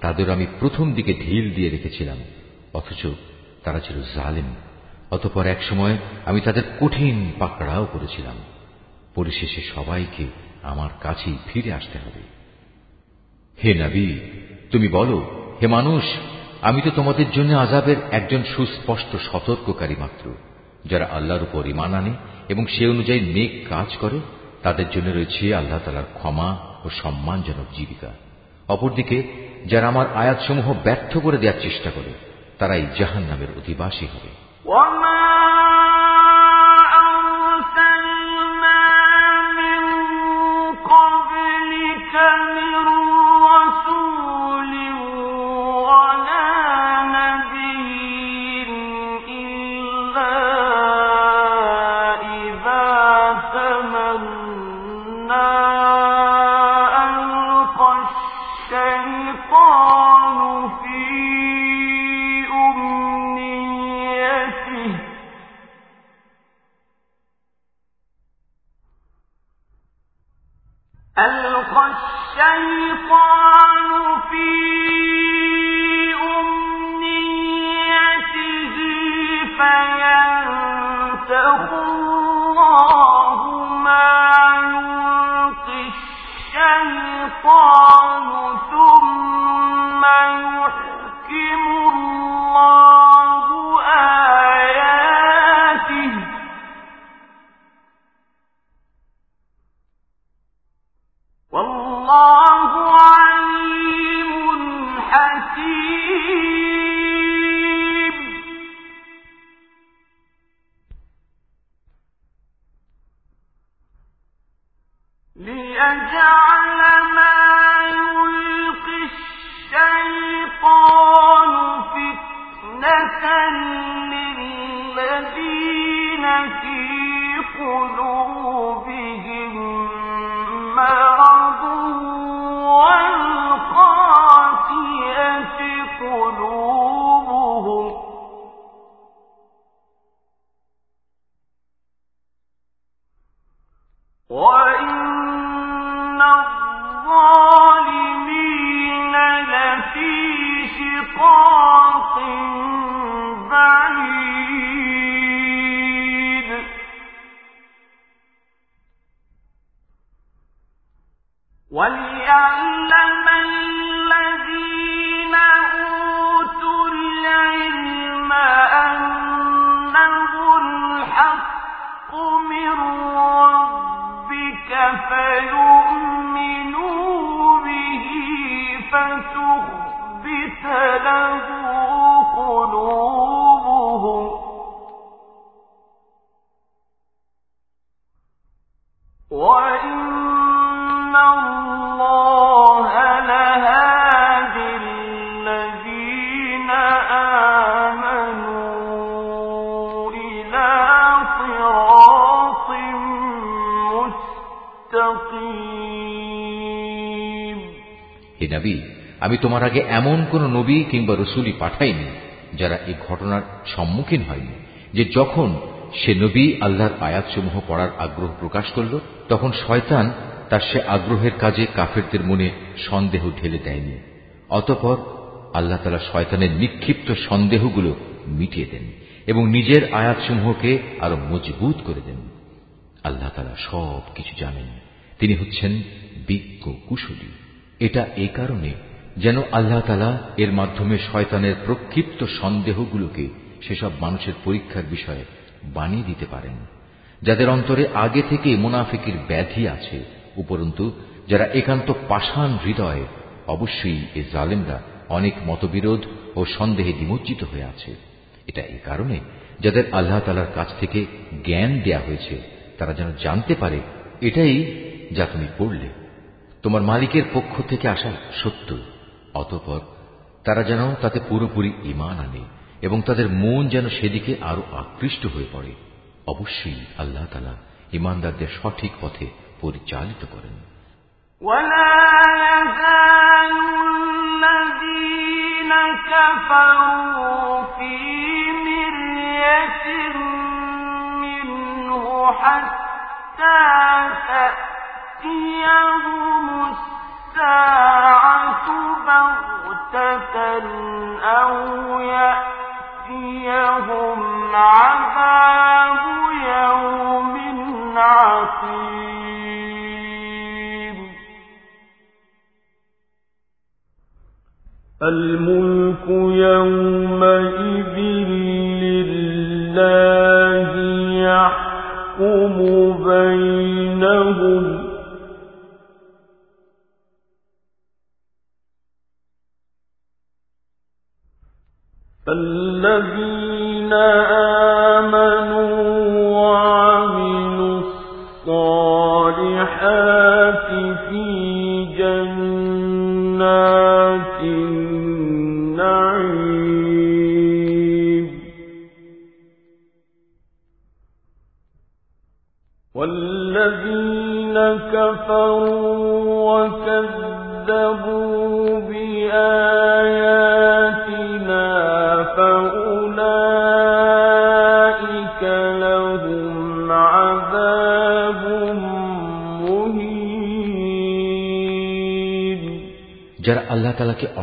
Speaker 3: তাদের আমি প্রথম দিকে ঢিল দিয়ে রেখেছিলাম, অথচ তারা ছিল জালিম। অতপর এক সময় আমি তাদের কঠিন পাকড়াও করেছিলাম। পরিশেষে সবাইকে আমার কাছেই ফিরে আসতে হবে। হে নবী, তুমি বলো, হে মানুষ, আমি তো তোমাদের জন্য আজাবের একজন সুস্পষ্ট সতর্ককারী মাত্র, যারা আল্লাহর উপর ইমান আনে এবং সে অনুযায়ী নেক কাজ করে, তাদের জন্য রয়েছে আল্লাহ তালার ক্ষমা ও সম্মানজনক জীবিকা। অপরদিকে, যারা আমার আয়াতসমূহ ব্যর্থ করে দেওয়ার চেষ্টা করে, তারাই জাহান নামের অধিবাসী হবে। আমি তোমার আগে এমন কোন নবী কিংবা রসুলি পাঠাইনি যারা এই ঘটনার সম্মুখীন হয়নি, যে যখন সে নবী আল্লাহর আয়াতসমূহ পড়ার আগ্রহ প্রকাশ করল, তখন শয়তান তার সে আগ্রহের কাজে কাফেরদের মনে সন্দেহ ঢেলে দেয়নি। অতপর আল্লাহ তালা শয়তানের নিক্ষিপ্ত সন্দেহগুলো মিটিয়ে দেন এবং নিজের আয়াতসমূহকে আরও মজবুত করে দেন। আল্লাহ তালা সব কিছু জানেন। তিনি হচ্ছেন বিজ্ঞ কুশলী। এটা এ কারণে যেন আল্লাহ তালা এর মাধ্যমে শয়তানের প্রক্ষিপ্ত সন্দেহগুলোকে সেসব মানুষের পরীক্ষার বিষয়ে বানিয়ে দিতে পারেন। যাদের অন্তরে আগে থেকে মুনাফিকের ব্যাধি আছে, উপরন্তু যারা একান্ত পাষাণ হৃদয় অবশ্যই এ জালেমরা অনেক মতবিরোধ ও সন্দেহে নিমজ্জিত হয়ে আছে। এটা এই কারণে যাদের আল্লাহ তালার কাছ থেকে জ্ঞান দেয়া হয়েছে, তারা যেন জানতে পারে, এটাই যা তুমি পড়লে। তোমার মালিকের পক্ষ থেকে আসা সত্য। অতপর তারা যেন তাতে পুরোপুরি ইমান আনে এবং তাদের মন যেন সেদিকে আরো আকৃষ্ট হয়ে পড়ে অবশ্যই আল্লাহ তালা ইমানদারদের সঠিক পথে পরিচালিত করেন
Speaker 5: حتى تأتيهم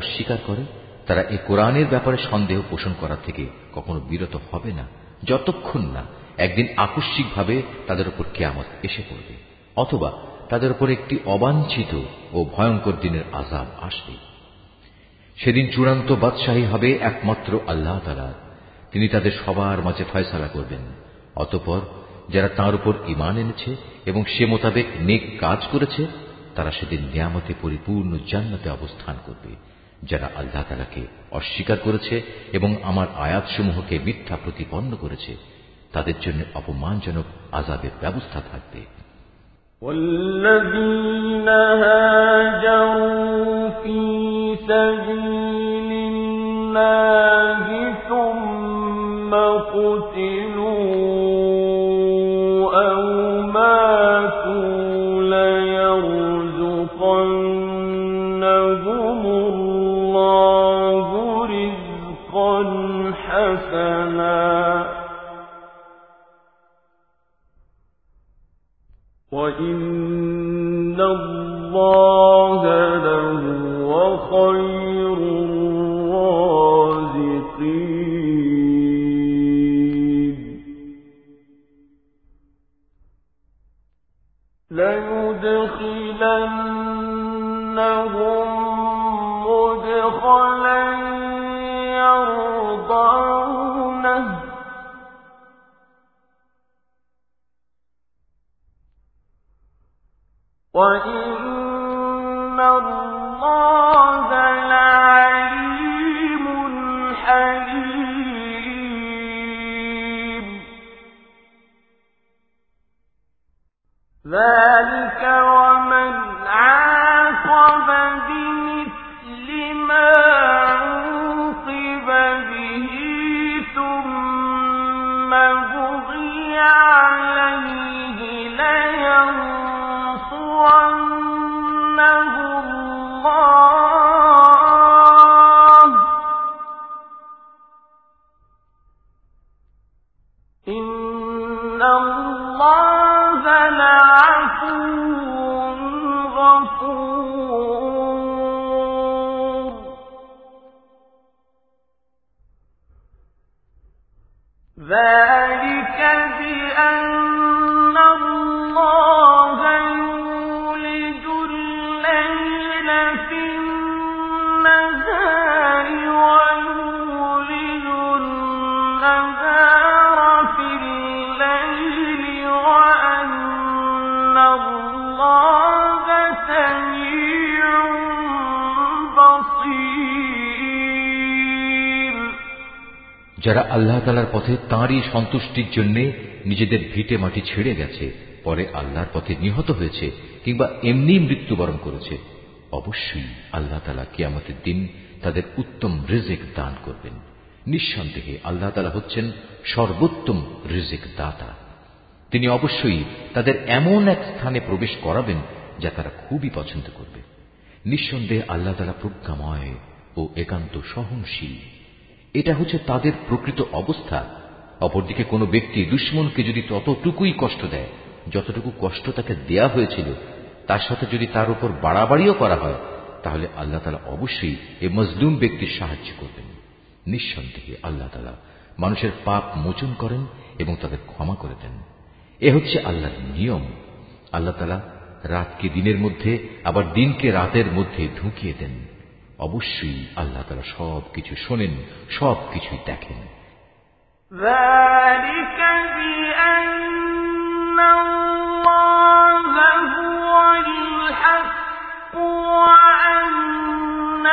Speaker 1: অস্বীকার করে, তারা এই কোরআনের ব্যাপারে সন্দেহ পোষণ করা থেকে কখনো বিরত হবে না, যতক্ষণ না একদিন আকস্মিকভাবে তাদের উপর কেয়ামত এসে পড়বে, অথবা তাদের উপর একটি অবাঞ্ছিত ও ভয়ঙ্কর দিনের আজাব আসবে। সেদিন চূড়ান্ত বাদশাহী হবে একমাত্র আল্লাহ তালা তিনি তাদের সবার মাঝে ফয়সালা করবেন, অতপর যারা তাঁর উপর ইমান এনেছে এবং সে মোতাবেক নেক কাজ করেছে, তারা সেদিন নিয়ামতে পরিপূর্ণ জান্নাতে অবস্থান করবে। যারা আল্লাহ তালাকে অস্বীকার করেছে এবং আমার আয়াতসমূহকে মিথ্যা প্রতিপন্ন করেছে তাদের জন্য অপমানজনক আজাবের ব্যবস্থা থাকবে
Speaker 3: والذين هاجروا
Speaker 1: আল্লাহ তালার পথে তাঁরই সন্তুষ্টির জন্য নিজেদের ভিটে মাটি ছেড়ে গেছে, পরে আল্লাহর পথে নিহত হয়েছে কিংবা এমনি মৃত্যুবরণ করেছে। অবশ্যই আল্লাহ তালা কিয়ামতের দিন তাদের উত্তম রিজিক দান করবেন। নিঃসন্দেহে আল্লাহ তালা হচ্ছেন সর্বোত্তম রিজিক দাতা। তিনি অবশ্যই তাদের এমন এক স্থানে প্রবেশ করাবেন যা তারা খুবই পছন্দ করবে। নিঃসন্দেহে আল্লাহ তালা প্রজ্ঞাময় ও একান্ত সহনশীল। এটা হচ্ছে তাদের প্রকৃত অবস্থা। অপরদিকে কোনো ব্যক্তি দুশ্মনকে যদি ততটুকুই কষ্ট দেয়, যতটুকু কষ্ট তাকে দেয়া হয়েছিল, তার সাথে যদি তার উপর বাড়াবাড়িও করা হয়, তাহলে আল্লাহ তালা অবশ্যই এ মজলুম ব্যক্তির সাহায্য করবেন। নিঃসন্দেহে আল্লাহ তালা মানুষের পাপ মোচন করেন এবং তাদের ক্ষমা করে দেন। এ হচ্ছে আল্লাহর নিয়ম। আল্লাহ তালা রাতকে দিনের মধ্যে, আবার দিনকে রাতের মধ্যে ঢুকিয়ে দেন। অবশ্যই আল্লাহ তালা সব কিছু শোনেন সব কিছুই দেখেন
Speaker 3: ذلك بأن الله هو الحق وأن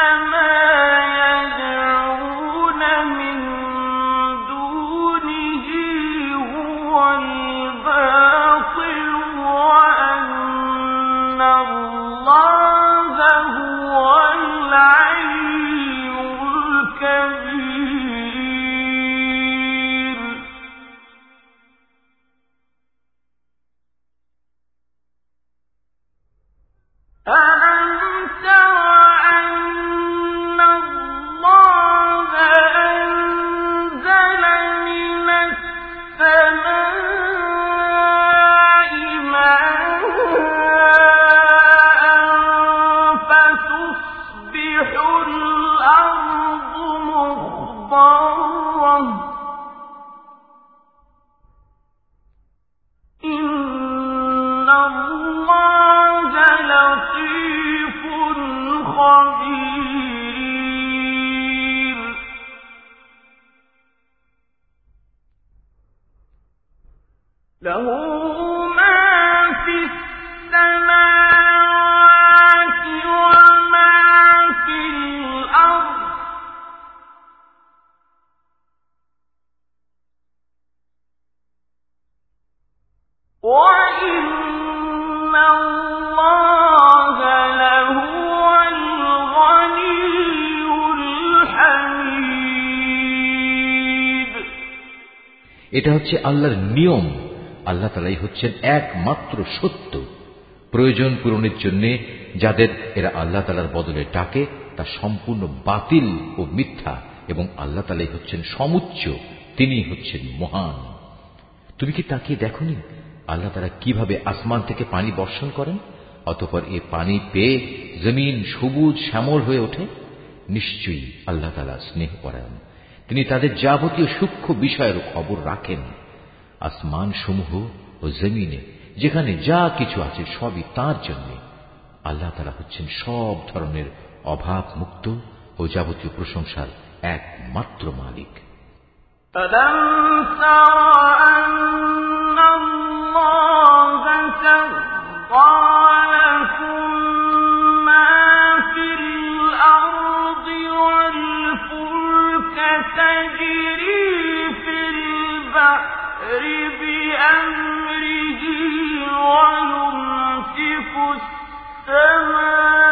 Speaker 1: এটা হচ্ছে আল্লাহর নিয়ম। আল্লাহ তালাই হচ্ছেন একমাত্র সত্য। প্রয়োজন পূরণের জন্য যাদের এরা আল্লাহ তালার বদলে ডাকে, তা সম্পূর্ণ বাতিল ও মিথ্যা এবং আল্লাহ তালাই হচ্ছেন সমুচ্চ, তিনি হচ্ছেন মহান। তুমি কি তাকিয়ে দেখনি? আল্লাহ তারা কীভাবে আসমান থেকে পানি বর্ষণ করেন? অতপর এ পানি পেয়ে জমিন সবুজ শ্যামল হয়ে ওঠে? নিশ্চয়ই আল্লাহ তালা স্নেহ পরায়ণ তিনি তাদের যাবতীয় সূক্ষ্ম বিষয়ের খবর রাখেন। আসমান সমূহ ও জমিনে, যেখানে যা কিছু আছে সবই তার জন্য। আল্লাহ তারা হচ্ছেন সব ধরনের অভাব মুক্ত ও যাবতীয় প্রশংসার একমাত্র মালিক।
Speaker 3: السماء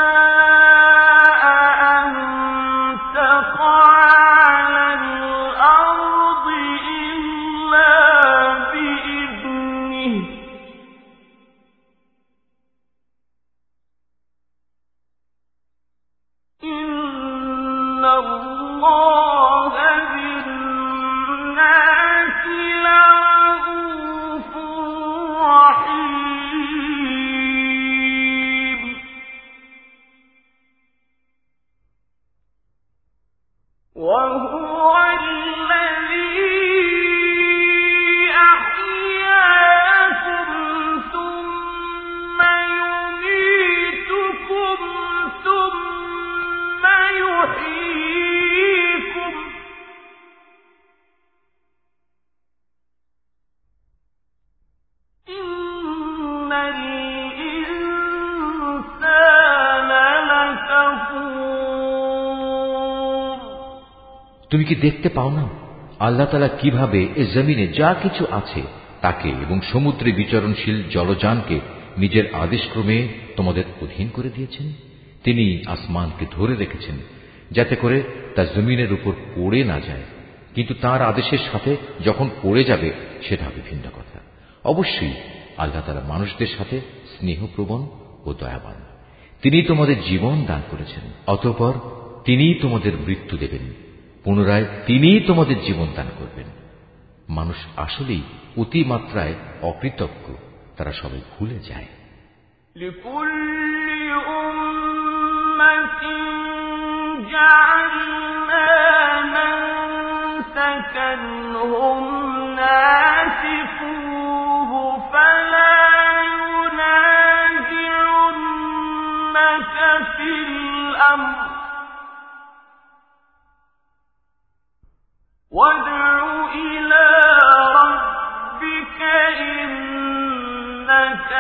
Speaker 1: তুমি কি দেখতে পাও না? আল্লাহ তালা কীভাবে এ জমিনে যা কিছু আছে তাকে এবং সমুদ্রে বিচরণশীল জলযানকে নিজের আদেশক্রমে তোমাদের অধীন করে দিয়েছেন? তিনি আসমানকে ধরে রেখেছেন, যাতে করে তা জমিনের উপর পড়ে না যায়। কিন্তু তার আদেশের সাথে যখন পড়ে যাবে, সেটা হবে ভিন্ন কথা। অবশ্যই আল্লাহ তালা মানুষদের সাথে স্নেহপ্রবণ ও দয়াবান। তিনি তোমাদের জীবন দান করেছেন, অতঃপর তিনি তোমাদের মৃত্যু দেবেন। পুনরায় তিনি তোমাদের জীবন দান করবেন মানুষ আসলেই অতিমাত্রায় অকৃতজ্ঞ তারা সবাই ভুলে যায়
Speaker 3: لكل أمة جعلنا منسكنهم وادع إلى ربك إنك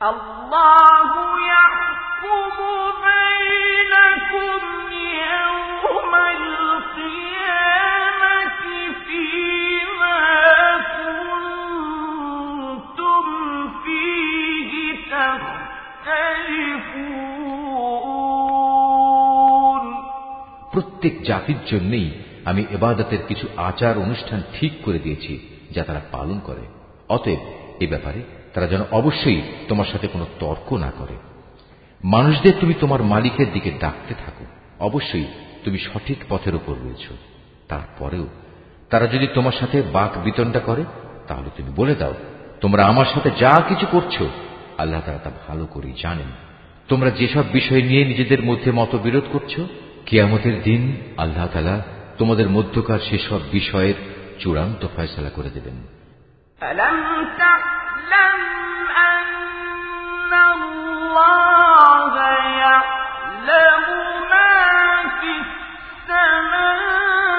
Speaker 1: প্রত্যেক জাতির জন্যেই আমি এবাদতের কিছু আচার অনুষ্ঠান ঠিক করে দিয়েছি, যা তারা পালন করে। অতএব এ ব্যাপারে তারা যেন অবশ্যই তোমার সাথে কোনো তর্ক না করে। মানুষদের তুমি তোমার মালিকের দিকে ডাকতে থাকো। অবশ্যই তুমি সঠিক পথের উপর রয়েছ। তারপরেও তারা যদি তোমার সাথে বাক বিতণ্ডা করে, তাহলে তুমি বলে দাও, তোমরা আমার সাথে যা কিছু করছ, আল্লাহ তারা তা ভালো করেই জানেন। তোমরা যেসব বিষয় নিয়ে নিজেদের মধ্যে মতবিরোধ করছ, কিয়ামতের দিন আল্লাহ তালা তোমাদের মধ্যকার সেসব বিষয়ের চূড়ান্ত ফয়সলা করে দেবেন।
Speaker 3: يعلم ما في
Speaker 1: السماوات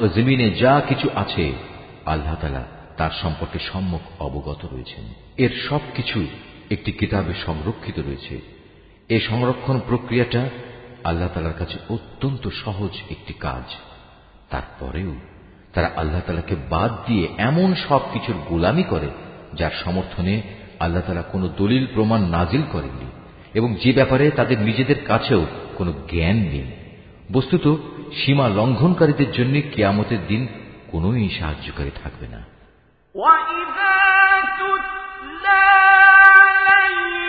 Speaker 1: ও জমিনে যা কিছু আছে, আল্লাহ তার সম্পর্কে সম্মুখ অবগত রয়েছেন। এর সব কিছু একটি কিতাবে সংরক্ষিত রয়েছে। এই সংরক্ষণ প্রক্রিয়াটা আল্লাহ তালার কাছে অত্যন্ত সহজ একটি কাজ। তারপরেও তারা আল্লাহ তালাকে বাদ দিয়ে এমন সব কিছুর গোলামি করে, যার সমর্থনে আল্লাহ তালা কোনো দলিল প্রমাণ নাজিল করেননি এবং যে ব্যাপারে তাদের নিজেদের কাছেও কোনো জ্ঞান নেই। বস্তুত সীমা লঙ্ঘনকারীদের জন্য কেয়ামতের দিন কোনোই সাহায্যকারী থাকবে না
Speaker 3: وإذا تتلى عليهم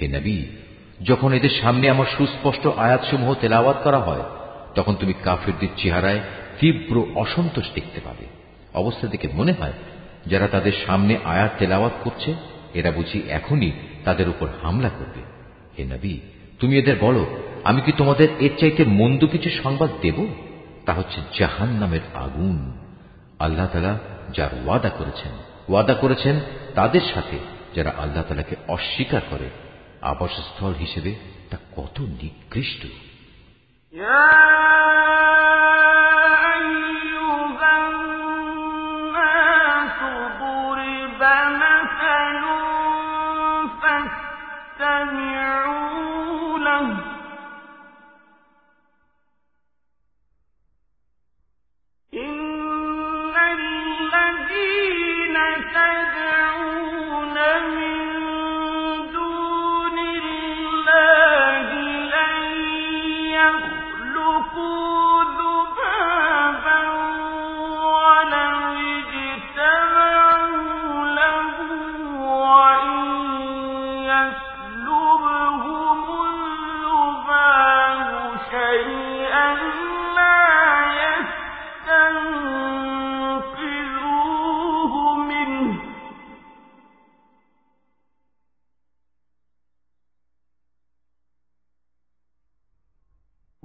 Speaker 1: হে নবী, যখন এদের সামনে আমার সুস্পষ্ট আয়াতসমূহ তেলাওয়াত করা হয়, তখন তুমি কাফেরদের চেহারায় তীব্র অসন্তোষ দেখতে পাবে। অবস্থা দেখে মনে হয়, যারা তাদের সামনে আয়াত তেলাওয়াত করছে, এরা বুঝি এখনই তাদের উপর হামলা করবে। হে নবী, তুমি এদের বলো, আমি কি তোমাদের এর চাইতে মন্দ কিছু সংবাদ দেব? তা হচ্ছে জাহান নামের আগুন। আল্লাহ তালা যার ওয়াদা করেছেন ওয়াদা করেছেন তাদের সাথে, যারা আল্লাহ তালাকে অস্বীকার করে। আবাসস্থল হিসেবে তা কত নিকৃষ্ট।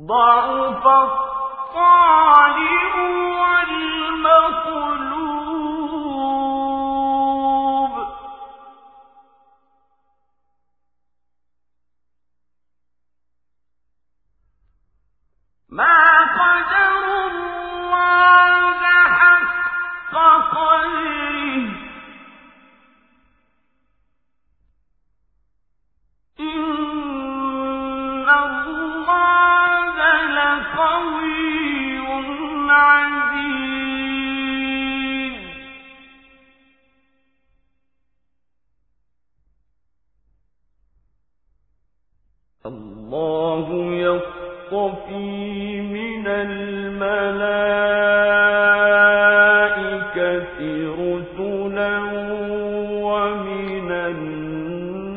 Speaker 3: ضعف الطالب والمطلوب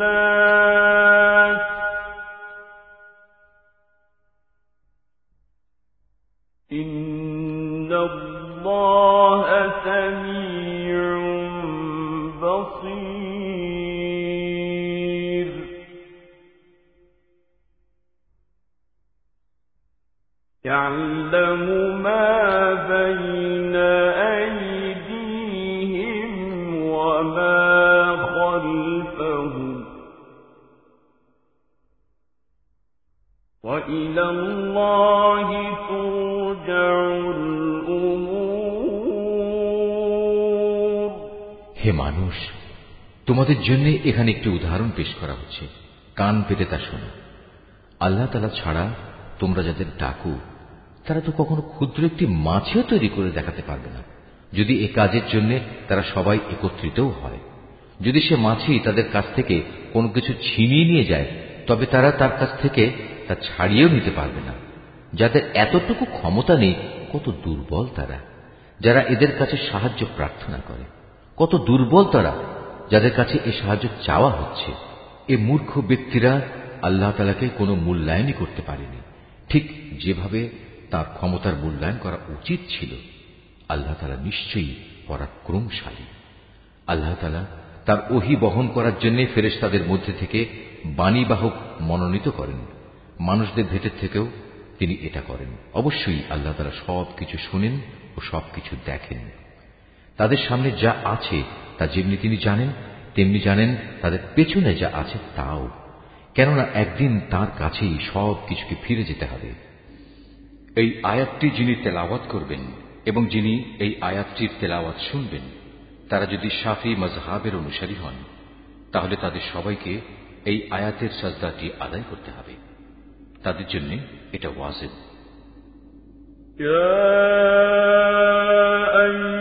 Speaker 3: الناس. إن الله
Speaker 1: তোমাদের জন্য এখানে একটি উদাহরণ পেশ করা হচ্ছে। কান পেতে তা শোনো। আল্লাহ তালা ছাড়া তোমরা যাদের ডাকো, তারা তো কখনো ক্ষুদ্র একটি মাছেও তৈরি করে দেখাতে পারবে না। যদি এ কাজের জন্য তারা সবাই একত্রিতও হয়, যদি সে মাছি তাদের কাছ থেকে কোনো কিছু ছিনিয়ে নিয়ে যায়, তবে তারা তার কাছ থেকে তা ছাড়িয়েও নিতে পারবে না। যাদের এতটুকু ক্ষমতা নেই, কত দুর্বল তারা। যারা এদের কাছে সাহায্য প্রার্থনা করে, কত দুর্বল তারা। যাদের কাছে এ সাহায্য চাওয়া হচ্ছে, এ মূর্খ ব্যক্তিরা আল্লাহ তালাকে কোনো মূল্যায়নই করতে পারেনি। ঠিক যেভাবে তার ক্ষমতার মূল্যায়ন করা উচিত ছিল, আল্লাহ তালা নিশ্চয়ই পরাক্রমশালী। আল্লাহ তালা তার ওহি বহন করার জন্য ফেরেশতাদের মধ্যে থেকে বাণীবাহক মনোনীত করেন। মানুষদের ভেতর থেকেও তিনি এটা করেন। অবশ্যই আল্লাহ তালা সব কিছু শুনেন ও সব কিছু দেখেন। তাদের সামনে যা আছে তা যেমনি তিনি জানেন তেমনি জানেন তাদের পেছনে যা আছে তাও কেননা একদিন তার কাছেই সব কিছুকে ফিরে যেতে হবে
Speaker 6: এই আয়াতটি যিনি তেলাওয়াত করবেন এবং যিনি এই আয়াতটির তেলাওয়াত শুনবেন তারা যদি শাফি মজহাবের অনুসারী হন তাহলে তাদের সবাইকে এই আয়াতের সাজদাটি আদায় করতে হবে তাদের জন্য এটা ওয়াজেব
Speaker 3: يا أيها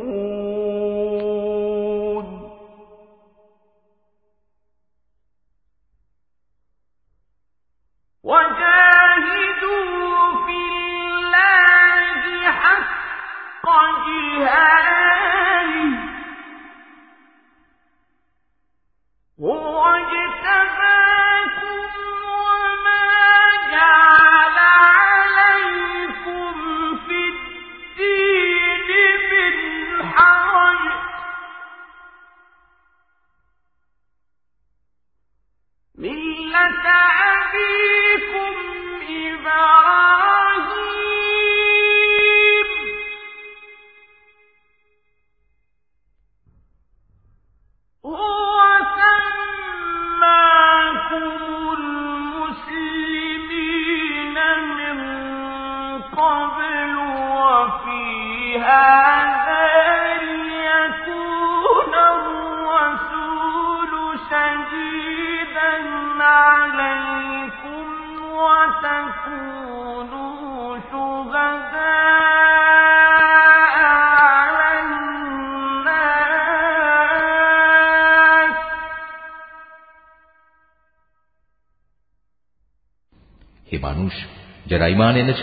Speaker 1: ইমান এনেছ?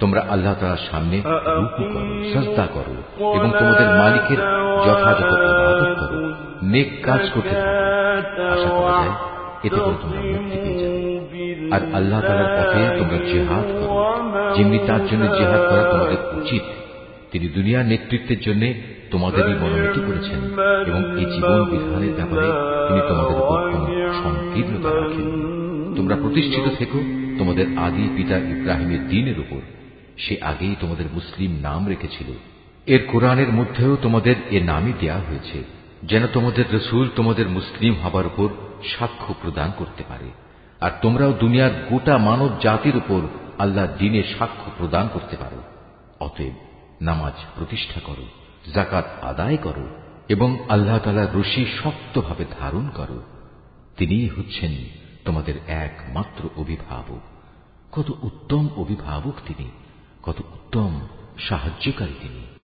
Speaker 1: তোমরা আল্লাহ তালার সামনে রুকু করো সস্তা করো এবং তোমাদের মালিকের যথাযথ ইবাদত করো। নেক কাজ করতে থাকো। আশা করা যায় এতে করে তোমরা মুক্তি পেয়ে যাবে। আর আল্লাহ তালার পথে তোমরা জেহাদ করো। যেমনি তার জন্য জেহাদ করা তোমাদের উচিত তিনি দুনিয়ার নেতৃত্বের জন্য তোমাদেরই মনোনীত করেছেন এবং এই জীবন বিধানের ব্যাপারে তিনি তোমাদের উপর কোন সংকীর্ণতা রাখেন তোমরা প্রতিষ্ঠিত থেকো তোমাদের আদি পিতা ইব্রাহিমের দিনের উপর। সে আগেই তোমাদের মুসলিম নাম রেখেছিল। এর কোরআনের মধ্যেও তোমাদের এ নামই দেয়া হয়েছে, যেন তোমাদের রসুল তোমাদের মুসলিম হবার উপর সাক্ষ্য প্রদান করতে পারে। আর তোমরাও দুনিয়ার গোটা মানব জাতির উপর আল্লাহ দিনে সাক্ষ্য প্রদান করতে পারো। অতএব নামাজ প্রতিষ্ঠা করো জাকাত আদায় করো এবং আল্লাহ তালার রশি শক্তভাবে ধারণ করো। তিনিই হচ্ছেন তোমাদের একমাত্র অভিভাবক। কত উত্তম অভিভাবক তিনি কত উত্তম সাহায্যকারী তিনি।